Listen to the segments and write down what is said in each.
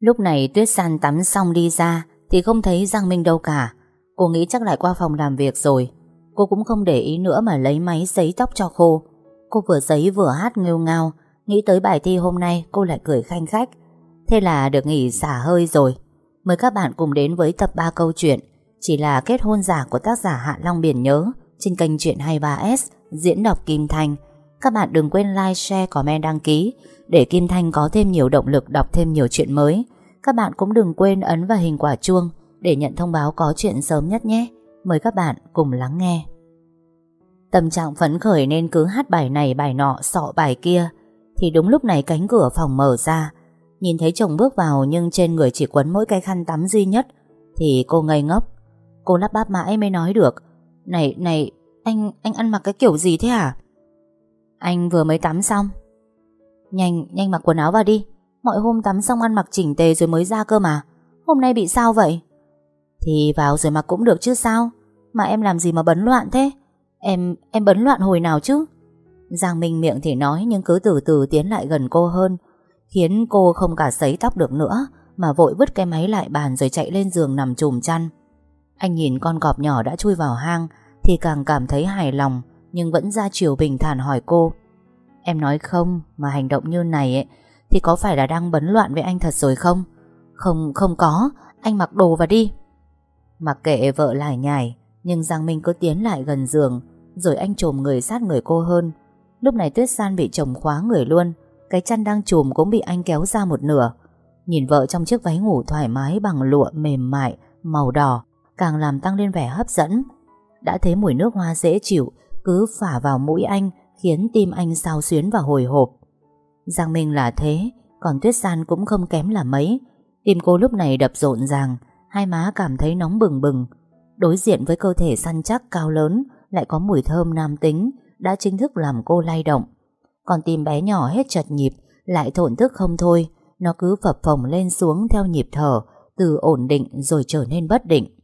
Lúc này Tuyết San tắm xong đi ra Thì không thấy Giang Minh đâu cả. Cô nghĩ chắc lại qua phòng làm việc rồi. Cô cũng không để ý nữa mà lấy máy giấy tóc cho khô. Cô vừa giấy vừa hát nghêu ngao, Nghĩ tới bài thi hôm nay cô lại cười khanh khách. Thế là được nghỉ xả hơi rồi. Mời các bạn cùng đến với tập 3 câu chuyện, Chỉ là kết hôn giả của tác giả Hạ Long Biển Nhớ Trên kênh Chuyện 23S Diễn đọc Kim thành các bạn đừng quên like, share, comment, đăng ký Để Kim Thanh có thêm nhiều động lực đọc thêm nhiều chuyện mới. Các bạn cũng đừng quên ấn vào hình quả chuông Để nhận thông báo có chuyện sớm nhất nhé. Mời các bạn cùng lắng nghe. Tâm trạng phấn khởi nên cứ hát bài này bài nọ sọ bài kia. Thì đúng lúc này cánh cửa phòng mở ra. Nhìn thấy chồng bước vào nhưng trên người chỉ quấn mỗi cái khăn tắm duy nhất Thì cô ngây ngốc. Cô lắp bắp mãi mới nói được Này, này, anh anh ăn mặc cái kiểu gì thế hả? Anh vừa mới tắm xong. Nhanh, nhanh mặc quần áo vào đi. Mọi hôm tắm xong ăn mặc chỉnh tề rồi mới ra cơ mà. Hôm nay bị sao vậy? Thì vào rồi mặc cũng được chứ sao? Mà em làm gì mà bấn loạn thế? Em, em bấn loạn hồi nào chứ? Giang Minh miệng thì nói Nhưng cứ từ từ tiến lại gần cô hơn Khiến cô không cả sấy tóc được nữa Mà vội vứt cái máy lại bàn Rồi chạy lên giường nằm chùm chăn. Anh nhìn con cọp nhỏ đã chui vào hang Thì càng cảm thấy hài lòng. Nhưng vẫn ra chiều bình thản hỏi cô. Em nói không Mà hành động như này ấy, Thì có phải là đang bấn loạn với anh thật rồi không? Không, không có. Anh mặc đồ và đi. Mặc kệ vợ lại nhải Nhưng Giang Minh cứ tiến lại gần giường Rồi anh trồm người sát người cô hơn. Lúc này Tuyết San bị chồng khóa người luôn Cái chăn đang trùm cũng bị anh kéo ra một nửa. Nhìn vợ trong chiếc váy ngủ thoải mái Bằng lụa mềm mại, màu đỏ Càng làm tăng lên vẻ hấp dẫn. Đã thấy mùi nước hoa dễ chịu cứ phả vào mũi anh, Khiến tim anh sao xuyến và hồi hộp. Giang Minh là thế, Còn Tuyết San cũng không kém là mấy. Tim cô lúc này đập rộn ràng, Hai má cảm thấy nóng bừng bừng. Đối diện với cơ thể săn chắc cao lớn, Lại có mùi thơm nam tính, Đã chính thức làm cô lay động. Còn tim bé nhỏ hết chật nhịp, Lại thổn thức không thôi. Nó cứ phập phồng lên xuống theo nhịp thở, Từ ổn định rồi trở nên bất định.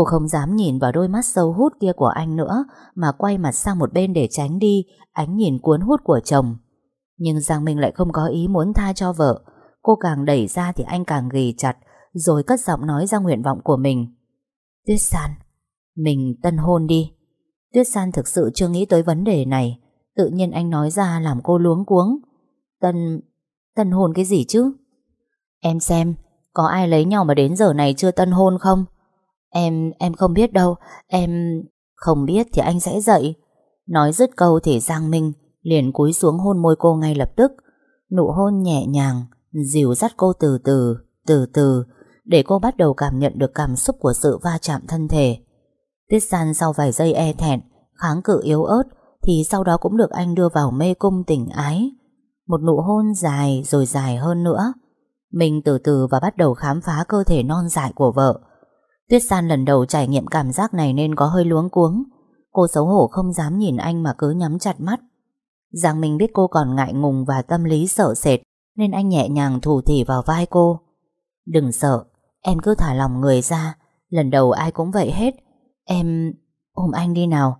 Cô không dám nhìn vào đôi mắt sâu hút kia của anh nữa Mà quay mặt sang một bên để tránh đi Ánh nhìn cuốn hút của chồng Nhưng Giang Minh lại không có ý muốn tha cho vợ Cô càng đẩy ra thì anh càng ghì chặt rồi cất giọng nói ra nguyện vọng của mình. Tuyết San, mình tân hôn đi. Tuyết San thực sự chưa nghĩ tới vấn đề này. Tự nhiên anh nói ra làm cô luống cuống. Tân... tân hôn cái gì chứ? Em xem, có ai lấy nhau mà đến giờ này chưa tân hôn không? Em... em không biết đâu. Em... không biết thì anh sẽ dậy. Nói dứt câu thì Giang Minh liền cúi xuống hôn môi cô ngay lập tức. Nụ hôn nhẹ nhàng, dìu dắt cô từ từ, từ từ, để cô bắt đầu cảm nhận được cảm xúc của sự va chạm thân thể. Tiết San sau vài giây e thẹn, kháng cự yếu ớt, thì sau đó cũng được anh đưa vào mê cung tình ái. Một nụ hôn dài rồi dài hơn nữa. Mình từ từ và bắt đầu khám phá cơ thể non dại của vợ. Tuyết San lần đầu trải nghiệm cảm giác này nên có hơi luống cuống. Cô xấu hổ không dám nhìn anh mà cứ nhắm chặt mắt. Giang Minh biết cô còn ngại ngùng và tâm lý sợ sệt nên anh nhẹ nhàng thủ thỉ vào vai cô. Đừng sợ, Em cứ thả lòng người ra Lần đầu ai cũng vậy hết Em... ôm anh đi nào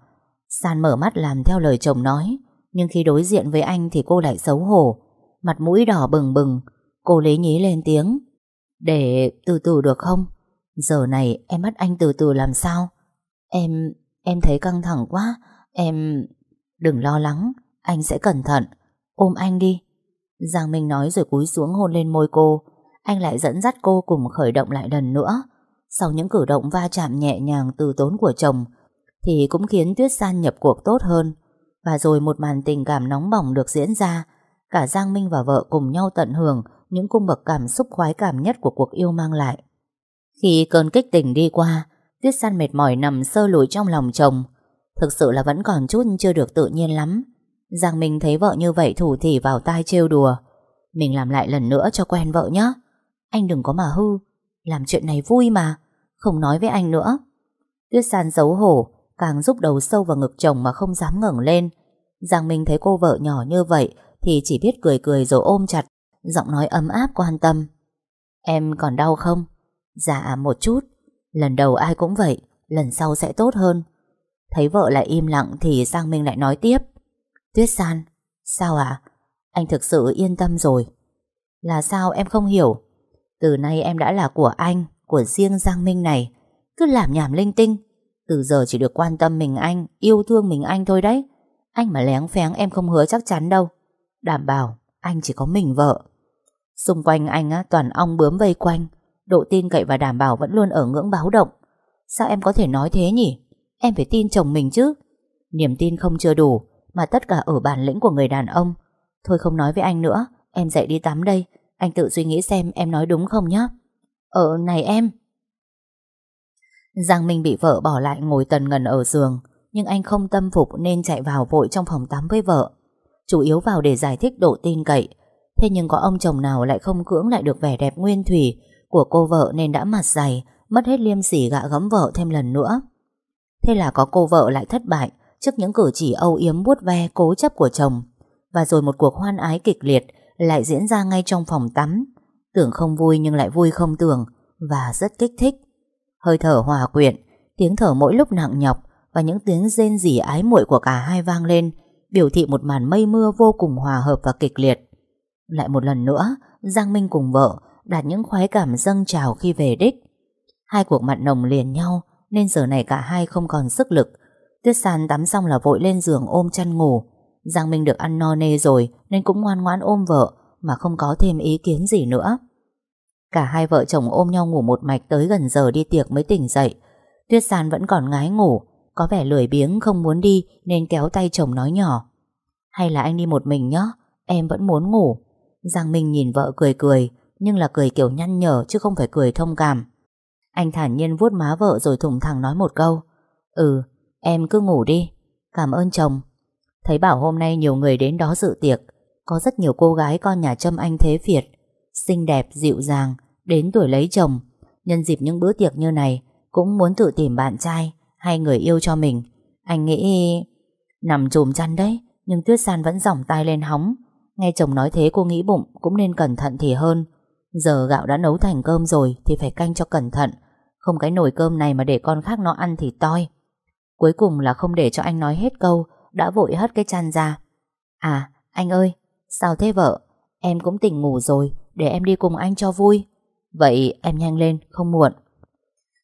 San mở mắt làm theo lời chồng nói Nhưng khi đối diện với anh thì cô lại xấu hổ Mặt mũi đỏ bừng bừng Cô lấy nhí lên tiếng Để từ từ được không Giờ này em bắt anh từ từ làm sao Em... em thấy căng thẳng quá Em... Đừng lo lắng Anh sẽ cẩn thận Ôm anh đi Giang Minh nói rồi cúi xuống hôn lên môi cô anh lại dẫn dắt cô cùng khởi động lại lần nữa. Sau những cử động va chạm nhẹ nhàng từ tốn của chồng, thì cũng khiến Tuyết San nhập cuộc tốt hơn. Và rồi một màn tình cảm nóng bỏng được diễn ra, cả Giang Minh và vợ cùng nhau tận hưởng những cung bậc cảm xúc khoái cảm nhất của cuộc yêu mang lại. Khi cơn kích tình đi qua, Tuyết San mệt mỏi nằm sơ lùi trong lòng chồng. Thực sự là vẫn còn chút chưa được tự nhiên lắm. Giang Minh thấy vợ như vậy thủ thỉ vào tai trêu đùa. Mình làm lại lần nữa cho quen vợ nhé. Anh đừng có mà hư Làm chuyện này vui mà Không nói với anh nữa Tuyết San xấu hổ Càng giúp đầu sâu vào ngực chồng mà không dám ngẩng lên Giang Minh thấy cô vợ nhỏ như vậy Thì chỉ biết cười cười rồi ôm chặt Giọng nói ấm áp quan tâm Em còn đau không? Dạ một chút. Lần đầu ai cũng vậy Lần sau sẽ tốt hơn. Thấy vợ lại im lặng thì Giang Minh lại nói tiếp. Tuyết San Sao ạ? Anh thực sự yên tâm rồi. Là sao em không hiểu? Từ nay em đã là của anh Của riêng Giang Minh này. Cứ làm nhảm linh tinh. Từ giờ chỉ được quan tâm mình anh Yêu thương mình anh thôi đấy. Anh mà lén phén em không hứa chắc chắn đâu. Đảm bảo anh chỉ có mình vợ. Xung quanh anh á, toàn ong bướm vây quanh. Độ tin cậy và đảm bảo vẫn luôn ở ngưỡng báo động. Sao em có thể nói thế nhỉ? Em phải tin chồng mình chứ. Niềm tin không chưa đủ, Mà tất cả ở bản lĩnh của người đàn ông. Thôi không nói với anh nữa, Em dậy đi tắm đây. Anh tự suy nghĩ xem em nói đúng không nhé Ờ này em. Giang Minh bị vợ bỏ lại ngồi tần ngần ở giường, Nhưng anh không tâm phục nên chạy vào vội trong phòng tắm với vợ. Chủ yếu vào để giải thích độ tin cậy. Thế nhưng có ông chồng nào lại không cưỡng lại được vẻ đẹp nguyên thủy của cô vợ nên đã mặt dày, Mất hết liêm sỉ gạ gấm vợ thêm lần nữa. Thế là có cô vợ lại thất bại Trước những cử chỉ âu yếm vuốt ve cố chấp của chồng. Và rồi một cuộc hoan ái kịch liệt Lại diễn ra ngay trong phòng tắm. Tưởng không vui nhưng lại vui không tưởng Và rất kích thích. Hơi thở hòa quyện, Tiếng thở mỗi lúc nặng nhọc Và những tiếng rên rỉ ái muội của cả hai vang lên, Biểu thị một màn mây mưa vô cùng hòa hợp và kịch liệt. Lại một lần nữa, Giang Minh cùng vợ Đạt những khoái cảm dâng trào khi về đích. Hai cuộc mặt nồng liền nhau, Nên giờ này cả hai không còn sức lực. Tuyết San tắm xong là vội lên giường ôm chăn ngủ. Giang Minh được ăn no nê rồi, Nên cũng ngoan ngoãn ôm vợ, Mà không có thêm ý kiến gì nữa. Cả hai vợ chồng ôm nhau ngủ một mạch Tới gần giờ đi tiệc mới tỉnh dậy. Tuyết San vẫn còn ngái ngủ, Có vẻ lười biếng không muốn đi, Nên kéo tay chồng nói nhỏ. Hay là anh đi một mình nhé Em vẫn muốn ngủ. Giang Minh nhìn vợ cười cười nhưng là cười kiểu nhăn nhở chứ không phải cười thông cảm. Anh thản nhiên vuốt má vợ rồi thủng thẳng nói một câu Ừ Em cứ ngủ đi Cảm ơn chồng. Thấy bảo hôm nay nhiều người đến đó dự tiệc Có rất nhiều cô gái con nhà Trâm Anh Thế Việt Xinh đẹp, dịu dàng Đến tuổi lấy chồng. Nhân dịp những bữa tiệc như này Cũng muốn tự tìm bạn trai Hay người yêu cho mình. Anh nghĩ Nằm chùm chăn đấy Nhưng Tuyết San vẫn giỏng tay lên hóng. Nghe chồng nói thế cô nghĩ bụng Cũng nên cẩn thận thì hơn. Giờ gạo đã nấu thành cơm rồi Thì phải canh cho cẩn thận. Không cái nồi cơm này mà để con khác nó ăn thì toi. Cuối cùng là không để cho anh nói hết câu, Đã vội hất cái chăn ra. À anh ơi, Sao thế vợ? Em cũng tỉnh ngủ rồi, Để em đi cùng anh cho vui. Vậy em nhanh lên, không muộn.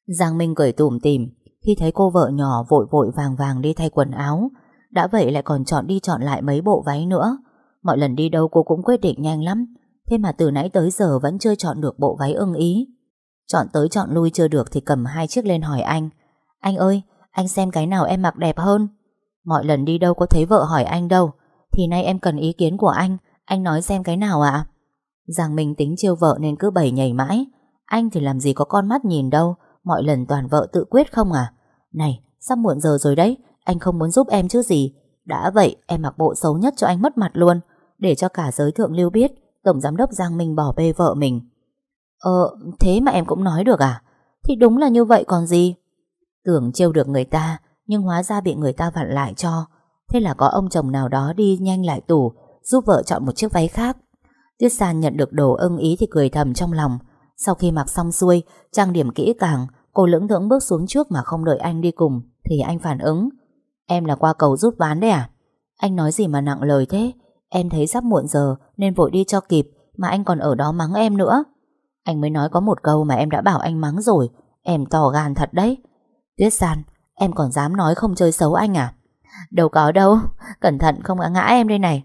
Giang Minh cười tủm tỉm. Khi thấy cô vợ nhỏ vội vội vàng vàng đi thay quần áo, Đã vậy lại còn chọn đi chọn lại mấy bộ váy nữa. Mọi lần đi đâu cô cũng quyết định nhanh lắm. Thế mà từ nãy tới giờ vẫn chưa chọn được bộ váy ưng ý. Chọn tới chọn lui chưa được thì cầm hai chiếc lên hỏi anh. Anh ơi, anh xem cái nào em mặc đẹp hơn? Mọi lần đi đâu có thấy vợ hỏi anh đâu. Thì nay em cần ý kiến của anh. Anh nói xem cái nào ạ? Giang Minh tính chiêu vợ nên cứ bày nhảy mãi. Anh thì làm gì có con mắt nhìn đâu. Mọi lần toàn vợ tự quyết không à? Này, sắp muộn giờ rồi đấy. Anh không muốn giúp em chứ gì? Đã vậy, em mặc bộ xấu nhất cho anh mất mặt luôn. Để cho cả giới thượng lưu biết. Tổng giám đốc Giang Minh bỏ bê vợ mình. Ờ thế mà em cũng nói được à? Thì đúng là như vậy còn gì? Tưởng trêu được người ta, Nhưng hóa ra bị người ta vặn lại cho. Thế là có ông chồng nào đó đi nhanh lại tủ, Giúp vợ chọn một chiếc váy khác. Tuyết San nhận được đồ ưng ý thì cười thầm trong lòng. Sau khi mặc xong xuôi, Trang điểm kỹ càng, Cô lưỡng thưởng bước xuống trước mà không đợi anh đi cùng, Thì anh phản ứng. Em là qua cầu rút ván đấy à? Anh nói gì mà nặng lời thế? Em thấy sắp muộn giờ nên vội đi cho kịp Mà anh còn ở đó mắng em nữa Anh mới nói có một câu mà em đã bảo anh mắng rồi Em to gan thật đấy Tuyết San, em còn dám nói không chơi xấu anh à? Đâu có đâu, cẩn thận không ngã em đây này.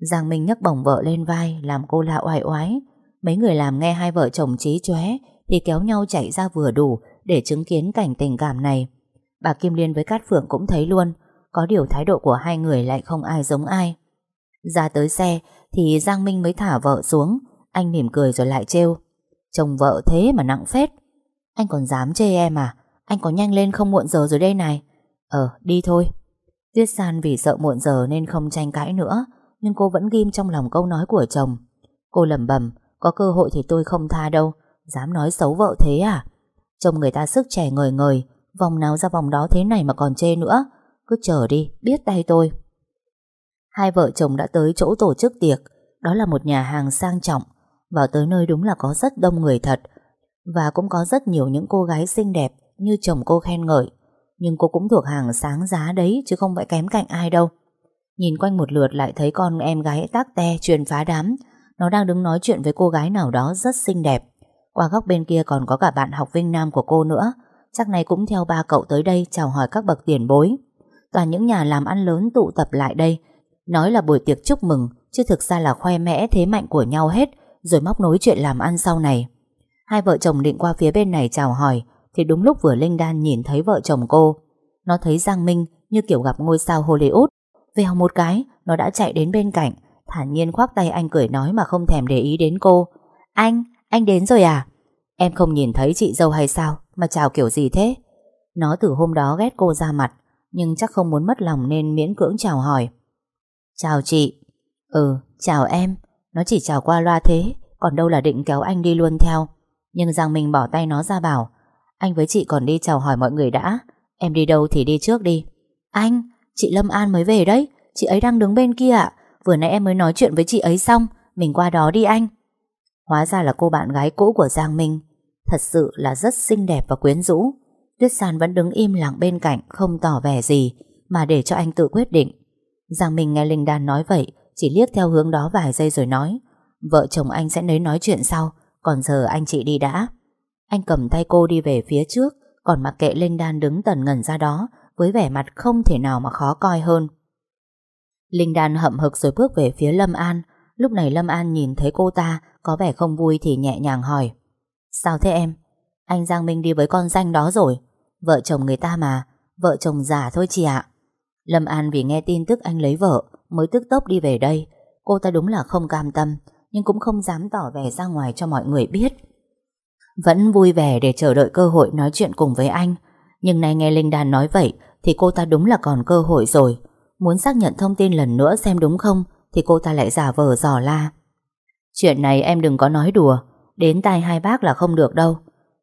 Giang Minh nhấc bổng vợ lên vai làm cô lạ oai oái. Mấy người làm nghe hai vợ chồng trí chóe thì kéo nhau chạy ra vừa đủ để chứng kiến cảnh tình cảm này. Bà Kim Liên với Cát Phượng cũng thấy luôn, có điều thái độ của hai người lại không ai giống ai. Ra tới xe thì Giang Minh mới thả vợ xuống, anh mỉm cười rồi lại trêu. Chồng vợ thế mà nặng phết. Anh còn dám chê em à? Anh có nhanh lên không muộn giờ rồi đây này. Ờ đi thôi. Tuyết San vì sợ muộn giờ nên không tranh cãi nữa Nhưng cô vẫn ghim trong lòng câu nói của chồng. Cô lẩm bẩm Có cơ hội thì tôi không tha đâu. Dám nói xấu vợ thế à? Chồng người ta sức trẻ ngời ngời Vòng nào ra vòng đó thế này mà còn chê nữa. Cứ chờ đi, biết tay tôi. Hai vợ chồng đã tới chỗ tổ chức tiệc. Đó là một nhà hàng sang trọng. Vào tới nơi đúng là có rất đông người thật. Và cũng có rất nhiều những cô gái xinh đẹp như chồng cô khen ngợi. Nhưng cô cũng thuộc hàng sáng giá đấy, Chứ không phải kém cạnh ai đâu. Nhìn quanh một lượt lại thấy con em gái tác te truyền phá đám. Nó đang đứng nói chuyện với cô gái nào đó rất xinh đẹp. Qua góc bên kia còn có cả bạn học Vinh Nam của cô nữa. Chắc này cũng theo ba cậu tới đây chào hỏi các bậc tiền bối. Toàn những nhà làm ăn lớn tụ tập lại đây Nói là buổi tiệc chúc mừng Chứ thực ra là khoe mẽ thế mạnh của nhau hết Rồi móc nối chuyện làm ăn sau này. Hai vợ chồng định qua phía bên này chào hỏi Thì đúng lúc vừa Linh Đan nhìn thấy vợ chồng cô. Nó thấy Giang Minh như kiểu gặp ngôi sao Hollywood. Vèo một cái Nó đã chạy đến bên cạnh Thản nhiên khoác tay anh cười nói mà không thèm để ý đến cô. Anh, anh đến rồi à? Em không nhìn thấy chị dâu hay sao? Mà chào kiểu gì thế? Nó từ hôm đó ghét cô ra mặt Nhưng chắc không muốn mất lòng nên miễn cưỡng chào hỏi. Chào chị. Ừ, chào em. Nó chỉ chào qua loa thế Còn đâu là định kéo anh đi luôn theo. Nhưng Giang Minh bỏ tay nó ra bảo Anh với chị còn đi chào hỏi mọi người đã. Em đi đâu thì đi trước đi. Anh, chị Lâm An mới về đấy. Chị ấy đang đứng bên kia ạ. Vừa nãy em mới nói chuyện với chị ấy xong Mình qua đó đi anh. Hóa ra là cô bạn gái cũ của Giang Minh. Thật sự là rất xinh đẹp và quyến rũ. Tuyết San vẫn đứng im lặng bên cạnh Không tỏ vẻ gì Mà để cho anh tự quyết định Giang Minh nghe Linh Đan nói vậy, Chỉ liếc theo hướng đó vài giây rồi nói, Vợ chồng anh sẽ nấy nói chuyện sau, Còn giờ anh chị đi đã. Anh cầm tay cô đi về phía trước, Còn mặc kệ Linh Đan đứng tần ngần ra đó, Với vẻ mặt không thể nào mà khó coi hơn. Linh Đan hậm hực rồi bước về phía Lâm An. Lúc này Lâm An nhìn thấy cô ta, Có vẻ không vui thì nhẹ nhàng hỏi, Sao thế em? Anh Giang Minh đi với con danh đó rồi. Vợ chồng người ta mà, Vợ chồng giả thôi chị ạ. Lâm An vì nghe tin tức anh lấy vợ Mới tức tốc đi về đây. Cô ta đúng là không cam tâm, Nhưng cũng không dám tỏ vẻ ra ngoài cho mọi người biết. Vẫn vui vẻ để chờ đợi cơ hội nói chuyện cùng với anh. Nhưng nay nghe Linh Đan nói vậy Thì cô ta đúng là còn cơ hội rồi. Muốn xác nhận thông tin lần nữa xem đúng không Thì cô ta lại giả vờ dò la. Chuyện này em đừng có nói đùa, Đến tai hai bác là không được đâu.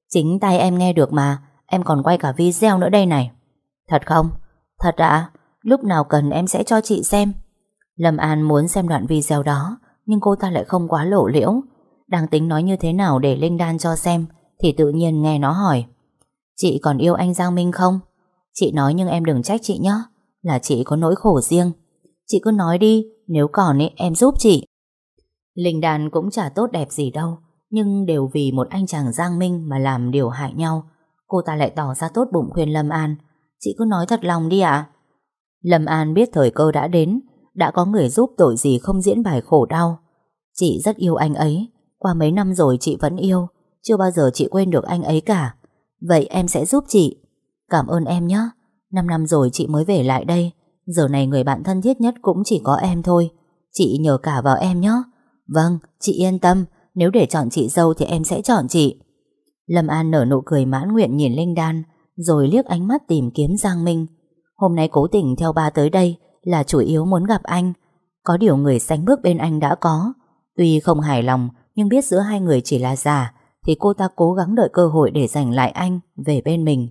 Chính tai em nghe được mà, Em còn quay cả video nữa đây này. Thật không? Thật ạ. Lúc nào cần em sẽ cho chị xem Lâm An muốn xem đoạn video đó Nhưng cô ta lại không quá lộ liễu Đang tính nói như thế nào để Linh Đan cho xem Thì tự nhiên nghe nó hỏi Chị còn yêu anh Giang Minh không? Chị nói nhưng em đừng trách chị nhé là chị có nỗi khổ riêng. Chị cứ nói đi, nếu còn ý, em giúp chị. Linh Đan cũng chả tốt đẹp gì đâu, nhưng đều vì một anh chàng Giang Minh mà làm điều hại nhau. Cô ta lại tỏ ra tốt bụng khuyên Lâm An. Chị cứ nói thật lòng đi ạ. Lâm An biết thời cơ đã đến, đã có người giúp tội gì không diễn bài khổ đau. Chị rất yêu anh ấy, qua mấy năm rồi chị vẫn yêu, chưa bao giờ chị quên được anh ấy cả. Vậy em sẽ giúp chị. Cảm ơn em nhé. Năm năm rồi chị mới về lại đây Giờ này người bạn thân thiết nhất cũng chỉ có em thôi Chị nhờ cả vào em nhé Vâng, chị yên tâm Nếu để chọn chị dâu thì em sẽ chọn chị Lâm An nở nụ cười mãn nguyện nhìn Linh Đan Rồi liếc ánh mắt tìm kiếm Giang Minh Hôm nay cố tình theo ba tới đây Là chủ yếu muốn gặp anh. Có điều người sánh bước bên anh đã có. Tuy không hài lòng, Nhưng biết giữa hai người chỉ là giả Thì cô ta cố gắng đợi cơ hội để giành lại anh Về bên mình.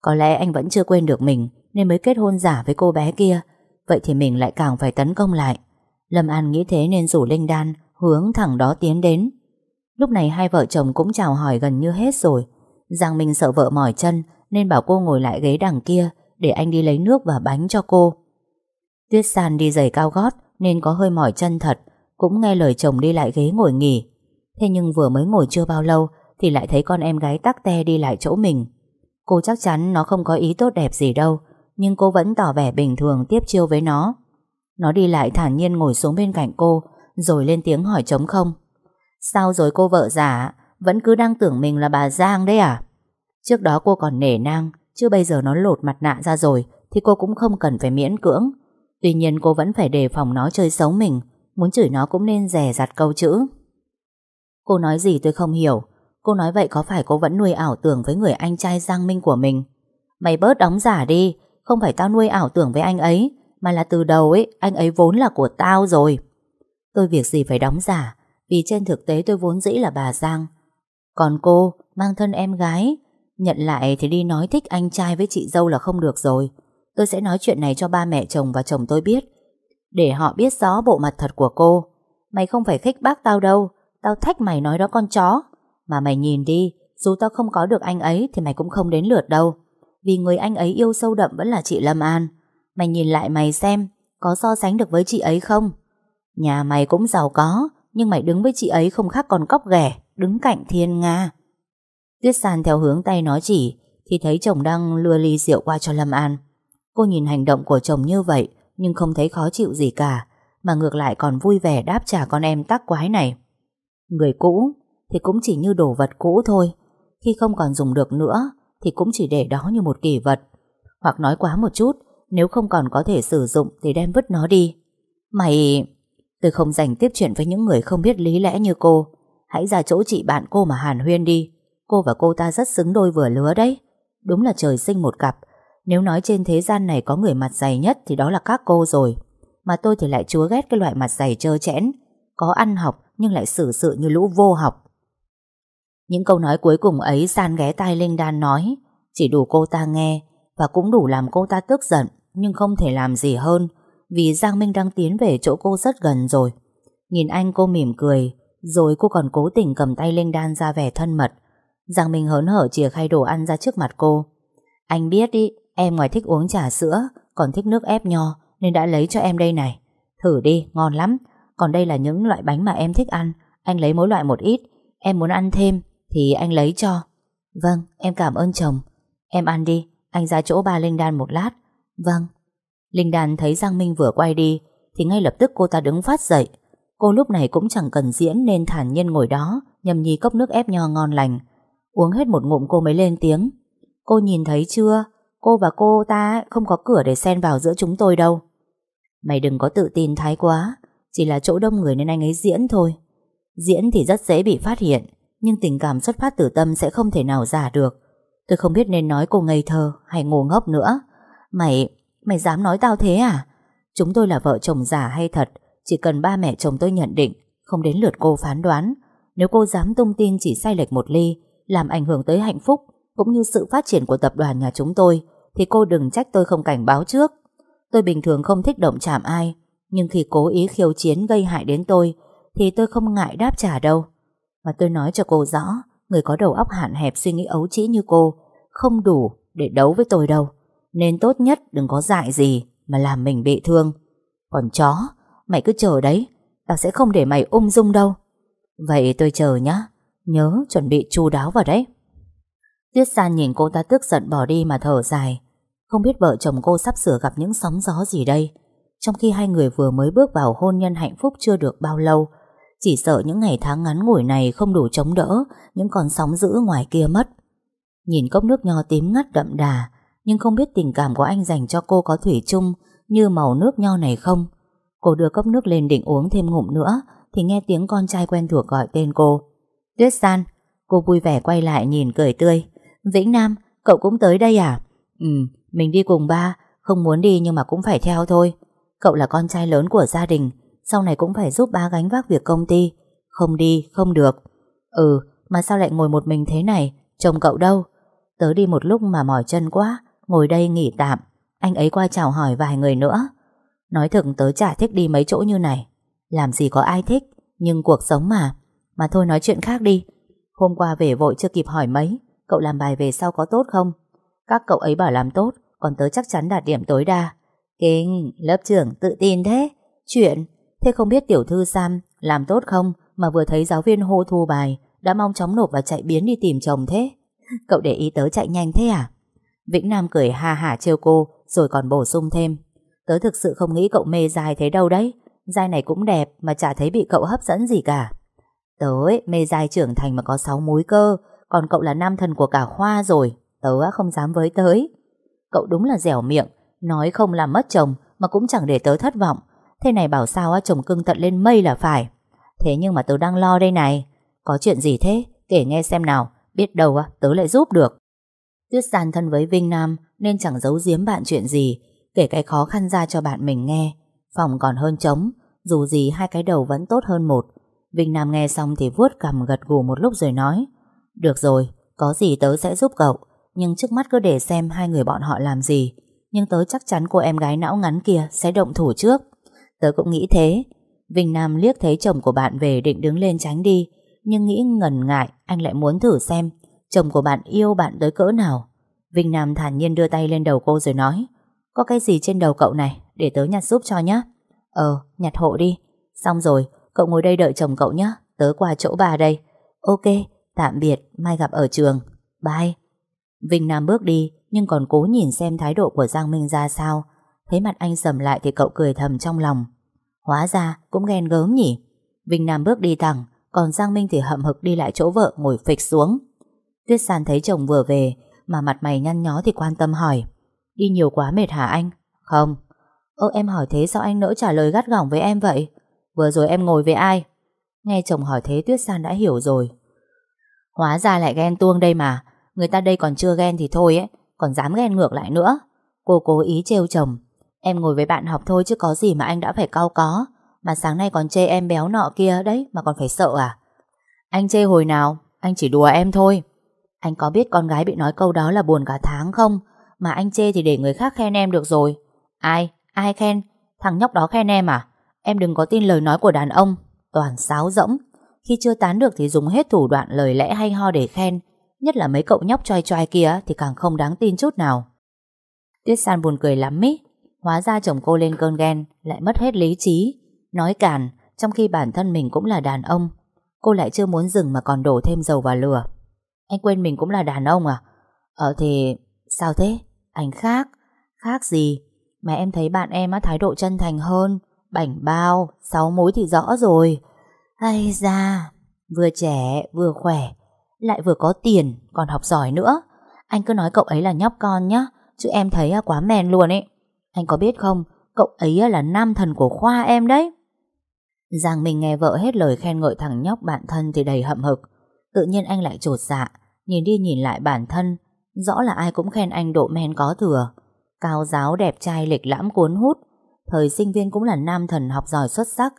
Có lẽ anh vẫn chưa quên được mình, Nên mới kết hôn giả với cô bé kia. Vậy thì mình lại càng phải tấn công lại. Lâm An nghĩ thế nên rủ Linh Đan Hướng thẳng đó tiến đến. Lúc này hai vợ chồng cũng chào hỏi gần như hết rồi. Giang Minh sợ vợ mỏi chân Nên bảo cô ngồi lại ghế đằng kia để anh đi lấy nước và bánh cho cô. Tuyết San đi giày cao gót Nên có hơi mỏi chân thật, Cũng nghe lời chồng đi lại ghế ngồi nghỉ. Thế nhưng vừa mới ngồi chưa bao lâu Thì lại thấy con em gái tắc te đi lại chỗ mình. Cô chắc chắn nó không có ý tốt đẹp gì đâu, Nhưng cô vẫn tỏ vẻ bình thường tiếp chiêu với nó. Nó đi lại thản nhiên ngồi xuống bên cạnh cô, Rồi lên tiếng hỏi trống không. Sao rồi cô vợ già? Vẫn cứ đang tưởng mình là bà Giang đấy à? Trước đó cô còn nể nang Chứ bây giờ nó lột mặt nạ ra rồi Thì cô cũng không cần phải miễn cưỡng Tuy nhiên cô vẫn phải đề phòng nó chơi xấu mình Muốn chửi nó cũng nên rẻ rặt câu chữ Cô nói gì tôi không hiểu Cô nói vậy có phải cô vẫn nuôi ảo tưởng với người anh trai Giang Minh của mình? Mày bớt đóng giả đi, không phải tao nuôi ảo tưởng với anh ấy, mà là từ đầu ấy, anh ấy vốn là của tao rồi. Tôi việc gì phải đóng giả, vì trên thực tế tôi vốn dĩ là bà Giang. Còn cô, mang thân em gái, nhận lại thì đi nói thích anh trai với chị dâu là không được rồi. Tôi sẽ nói chuyện này cho ba mẹ chồng và chồng tôi biết, để họ biết rõ bộ mặt thật của cô. Mày không phải khích bác tao đâu, tao thách mày nói đó con chó. Mà mày nhìn đi, dù tao không có được anh ấy thì mày cũng không đến lượt đâu. Vì người anh ấy yêu sâu đậm vẫn là chị Lâm An. Mày nhìn lại mày xem, có so sánh được với chị ấy không? Nhà mày cũng giàu có, nhưng mày đứng với chị ấy không khác còn cóc ghẻ, đứng cạnh Thiên Nga. Tuyết San theo hướng tay nó chỉ thì thấy chồng đang lừa ly rượu qua cho Lâm An. Cô nhìn hành động của chồng như vậy nhưng không thấy khó chịu gì cả mà ngược lại còn vui vẻ đáp trả con em tắc quái này. Người cũ thì cũng chỉ như đồ vật cũ thôi. Khi không còn dùng được nữa thì cũng chỉ để đó như một kỷ vật. Hoặc nói quá một chút, nếu không còn có thể sử dụng thì đem vứt nó đi. Mày... Tôi không dành tiếp chuyện với những người không biết lý lẽ như cô. Hãy ra chỗ chị bạn cô mà hàn huyên đi. Cô và cô ta rất xứng đôi vừa lứa đấy. Đúng là trời sinh một cặp. Nếu nói trên thế gian này có người mặt dày nhất thì đó là các cô rồi. Mà tôi thì lại chúa ghét cái loại mặt dày trơ chẽn. Có ăn học nhưng lại xử sự như lũ vô học. Những câu nói cuối cùng ấy san ghé tai Linh Đan nói chỉ đủ cô ta nghe và cũng đủ làm cô ta tức giận, nhưng không thể làm gì hơn, vì Giang Minh đang tiến về chỗ cô rất gần rồi. Nhìn anh cô mỉm cười, rồi cô còn cố tình cầm tay Linh Đan ra vẻ thân mật. Giang Minh hớn hở chìa khay đồ ăn ra trước mặt cô. Anh biết đi, em ngoài thích uống trà sữa còn thích nước ép nho nên đã lấy cho em đây này. Thử đi, ngon lắm. Còn đây là những loại bánh mà em thích ăn. Anh lấy mỗi loại một ít. Em muốn ăn thêm thì anh lấy cho. Vâng, em cảm ơn chồng. Em ăn đi, anh ra chỗ ba Linh Đan một lát. Vâng. Linh Đan thấy Giang Minh vừa quay đi thì ngay lập tức cô ta đứng phát dậy. Cô lúc này cũng chẳng cần diễn nên thản nhiên ngồi đó nhâm nhi cốc nước ép nho ngon lành. Uống hết một ngụm cô mới lên tiếng. Cô nhìn thấy chưa? Cô và cô ta không có cửa để xen vào giữa chúng tôi đâu. Mày đừng có tự tin thái quá. Chỉ là chỗ đông người nên anh ấy diễn thôi. Diễn thì rất dễ bị phát hiện nhưng tình cảm xuất phát từ tâm sẽ không thể nào giả được. Tôi không biết nên nói cô ngây thơ hay ngu ngốc nữa. Mày, mày dám nói tao thế à? Chúng tôi là vợ chồng giả hay thật, chỉ cần ba mẹ chồng tôi nhận định, không đến lượt cô phán đoán. Nếu cô dám tung tin chỉ sai lệch một ly, làm ảnh hưởng tới hạnh phúc, cũng như sự phát triển của tập đoàn nhà chúng tôi, thì cô đừng trách tôi không cảnh báo trước. Tôi bình thường không thích động chạm ai, nhưng khi cố ý khiêu chiến gây hại đến tôi, thì tôi không ngại đáp trả đâu. Mà tôi nói cho cô rõ, người có đầu óc hạn hẹp suy nghĩ ấu trĩ như cô, không đủ để đấu với tôi đâu. Nên tốt nhất đừng có dại gì mà làm mình bị thương. Còn chó, mày cứ chờ đấy, tao sẽ không để mày ung dung đâu. Vậy tôi chờ nhá, nhớ chuẩn bị chu đáo vào đấy. Tuyết San nhìn cô ta tức giận bỏ đi mà thở dài. Không biết vợ chồng cô sắp sửa gặp những sóng gió gì đây. Trong khi hai người vừa mới bước vào hôn nhân hạnh phúc chưa được bao lâu, chỉ sợ những ngày tháng ngắn ngủi này không đủ chống đỡ những con sóng dữ ngoài kia mất. Nhìn cốc nước nho tím ngắt đậm đà, nhưng không biết tình cảm của anh dành cho cô có thủy chung như màu nước nho này không. Cô đưa cốc nước lên định uống thêm ngụm nữa, thì nghe tiếng con trai quen thuộc gọi tên cô. Tuyết San, cô vui vẻ quay lại nhìn cười tươi. Vĩnh Nam, cậu cũng tới đây à? Ừ, mình đi cùng ba, không muốn đi nhưng mà cũng phải theo thôi. Cậu là con trai lớn của gia đình, sau này cũng phải giúp ba gánh vác việc công ty. Không đi, không được. Ừ, mà sao lại ngồi một mình thế này? Chồng cậu đâu? Tớ đi một lúc mà mỏi chân quá, ngồi đây nghỉ tạm. Anh ấy qua chào hỏi vài người nữa. Nói thật tớ chả thích đi mấy chỗ như này. Làm gì có ai thích, nhưng cuộc sống mà. Mà thôi nói chuyện khác đi. Hôm qua về vội chưa kịp hỏi mấy, cậu làm bài về sau có tốt không? Các cậu ấy bảo làm tốt, còn tớ chắc chắn đạt điểm tối đa. Kinh, lớp trưởng tự tin thế. Chuyện, thế không biết tiểu thư Sam làm tốt không mà vừa thấy giáo viên hô thu bài đã mong chóng nộp và chạy biến đi tìm chồng thế. Cậu để ý tớ chạy nhanh thế à? Vĩnh Nam cười ha hả trêu cô rồi còn bổ sung thêm. Tớ thực sự không nghĩ cậu mê dài thế đâu đấy. Dài này cũng đẹp mà chả thấy bị cậu hấp dẫn gì cả. Tớ ấy, mê dài trưởng thành mà có 6 múi cơ, còn cậu là nam thần của cả khoa rồi. Tớ không dám với tới. Cậu đúng là dẻo miệng, nói không làm mất chồng mà cũng chẳng để tớ thất vọng. Thế này bảo sao chồng cưng tận lên mây là phải. Thế nhưng mà tớ đang lo đây này. Có chuyện gì thế? Kể nghe xem nào. Biết đâu tớ lại giúp được. Tuyết San thân với Vinh Nam nên chẳng giấu giếm bạn chuyện gì. Kể cái khó khăn ra cho bạn mình nghe. Phòng còn hơn trống. Dù gì hai cái đầu vẫn tốt hơn một. Vinh Nam nghe xong thì vuốt cầm gật gù một lúc rồi nói. Được rồi, có gì tớ sẽ giúp cậu. Nhưng trước mắt cứ để xem hai người bọn họ làm gì. Nhưng tớ chắc chắn cô em gái não ngắn kia sẽ động thủ trước. Tớ cũng nghĩ thế. Vinh Nam liếc thấy chồng của bạn về định đứng lên tránh đi, nhưng nghĩ ngần ngại anh lại muốn thử xem chồng của bạn yêu bạn tới cỡ nào. Vinh Nam thản nhiên đưa tay lên đầu cô rồi nói Có cái gì trên đầu cậu này để tớ nhặt giúp cho nhé. Ờ, nhặt hộ đi. Xong rồi, cậu ngồi đây đợi chồng cậu nhé. Tớ qua chỗ bà đây. Ok, tạm biệt, mai gặp ở trường. Bye. Vinh Nam bước đi, nhưng còn cố nhìn xem thái độ của Giang Minh ra sao. Thấy mặt anh sầm lại thì cậu cười thầm trong lòng. Hóa ra cũng ghen gớm nhỉ. Vinh Nam bước đi thẳng, còn Giang Minh thì hậm hực đi lại chỗ vợ ngồi phịch xuống. Tuyết San thấy chồng vừa về, mà mặt mày nhăn nhó thì quan tâm hỏi. Đi nhiều quá mệt hả anh? Không. Ơ em hỏi thế sao anh nỡ trả lời gắt gỏng với em vậy? Vừa rồi em ngồi với ai? Nghe chồng hỏi thế Tuyết San đã hiểu rồi. Hóa ra lại ghen tuông đây mà. Người ta đây còn chưa ghen thì thôi ấy, còn dám ghen ngược lại nữa. Cô cố ý trêu chồng. Em ngồi với bạn học thôi chứ có gì mà anh đã phải cau có. Mà sáng nay còn chê em béo nọ kia đấy mà còn phải sợ à? Anh chê hồi nào? Anh chỉ đùa em thôi. Anh có biết con gái bị nói câu đó là buồn cả tháng không? Mà anh chê thì để người khác khen em được rồi. Ai? Ai khen? Thằng nhóc đó khen em à? Em đừng có tin lời nói của đàn ông. Toàn sáo rỗng. Khi chưa tán được thì dùng hết thủ đoạn lời lẽ hay ho để khen. Nhất là mấy cậu nhóc choai choai kia thì càng không đáng tin chút nào. Tuyết San buồn cười lắm ý. Hóa ra chồng cô lên cơn ghen lại mất hết lý trí. Nói càn, trong khi bản thân mình cũng là đàn ông. Cô lại chưa muốn dừng mà còn đổ thêm dầu vào lửa. Anh quên mình cũng là đàn ông à? Ờ thì... Sao thế? Anh khác. Khác gì? Mà em thấy bạn em á thái độ chân thành hơn. Bảnh bao, sáu múi thì rõ rồi. Hay ra, vừa trẻ, vừa khỏe, lại vừa có tiền, còn học giỏi nữa. Anh cứ nói cậu ấy là nhóc con nhá, chứ em thấy à, quá men luôn ấy. Anh có biết không, cậu ấy à, là nam thần của khoa em đấy. Giang mình nghe vợ hết lời khen ngợi thằng nhóc bạn thân thì đầy hậm hực. Tự nhiên anh lại trột dạ, nhìn đi nhìn lại bản thân. Rõ là ai cũng khen anh độ men có thừa. Cao giáo đẹp trai lịch lãm cuốn hút. Thời sinh viên cũng là nam thần học giỏi xuất sắc.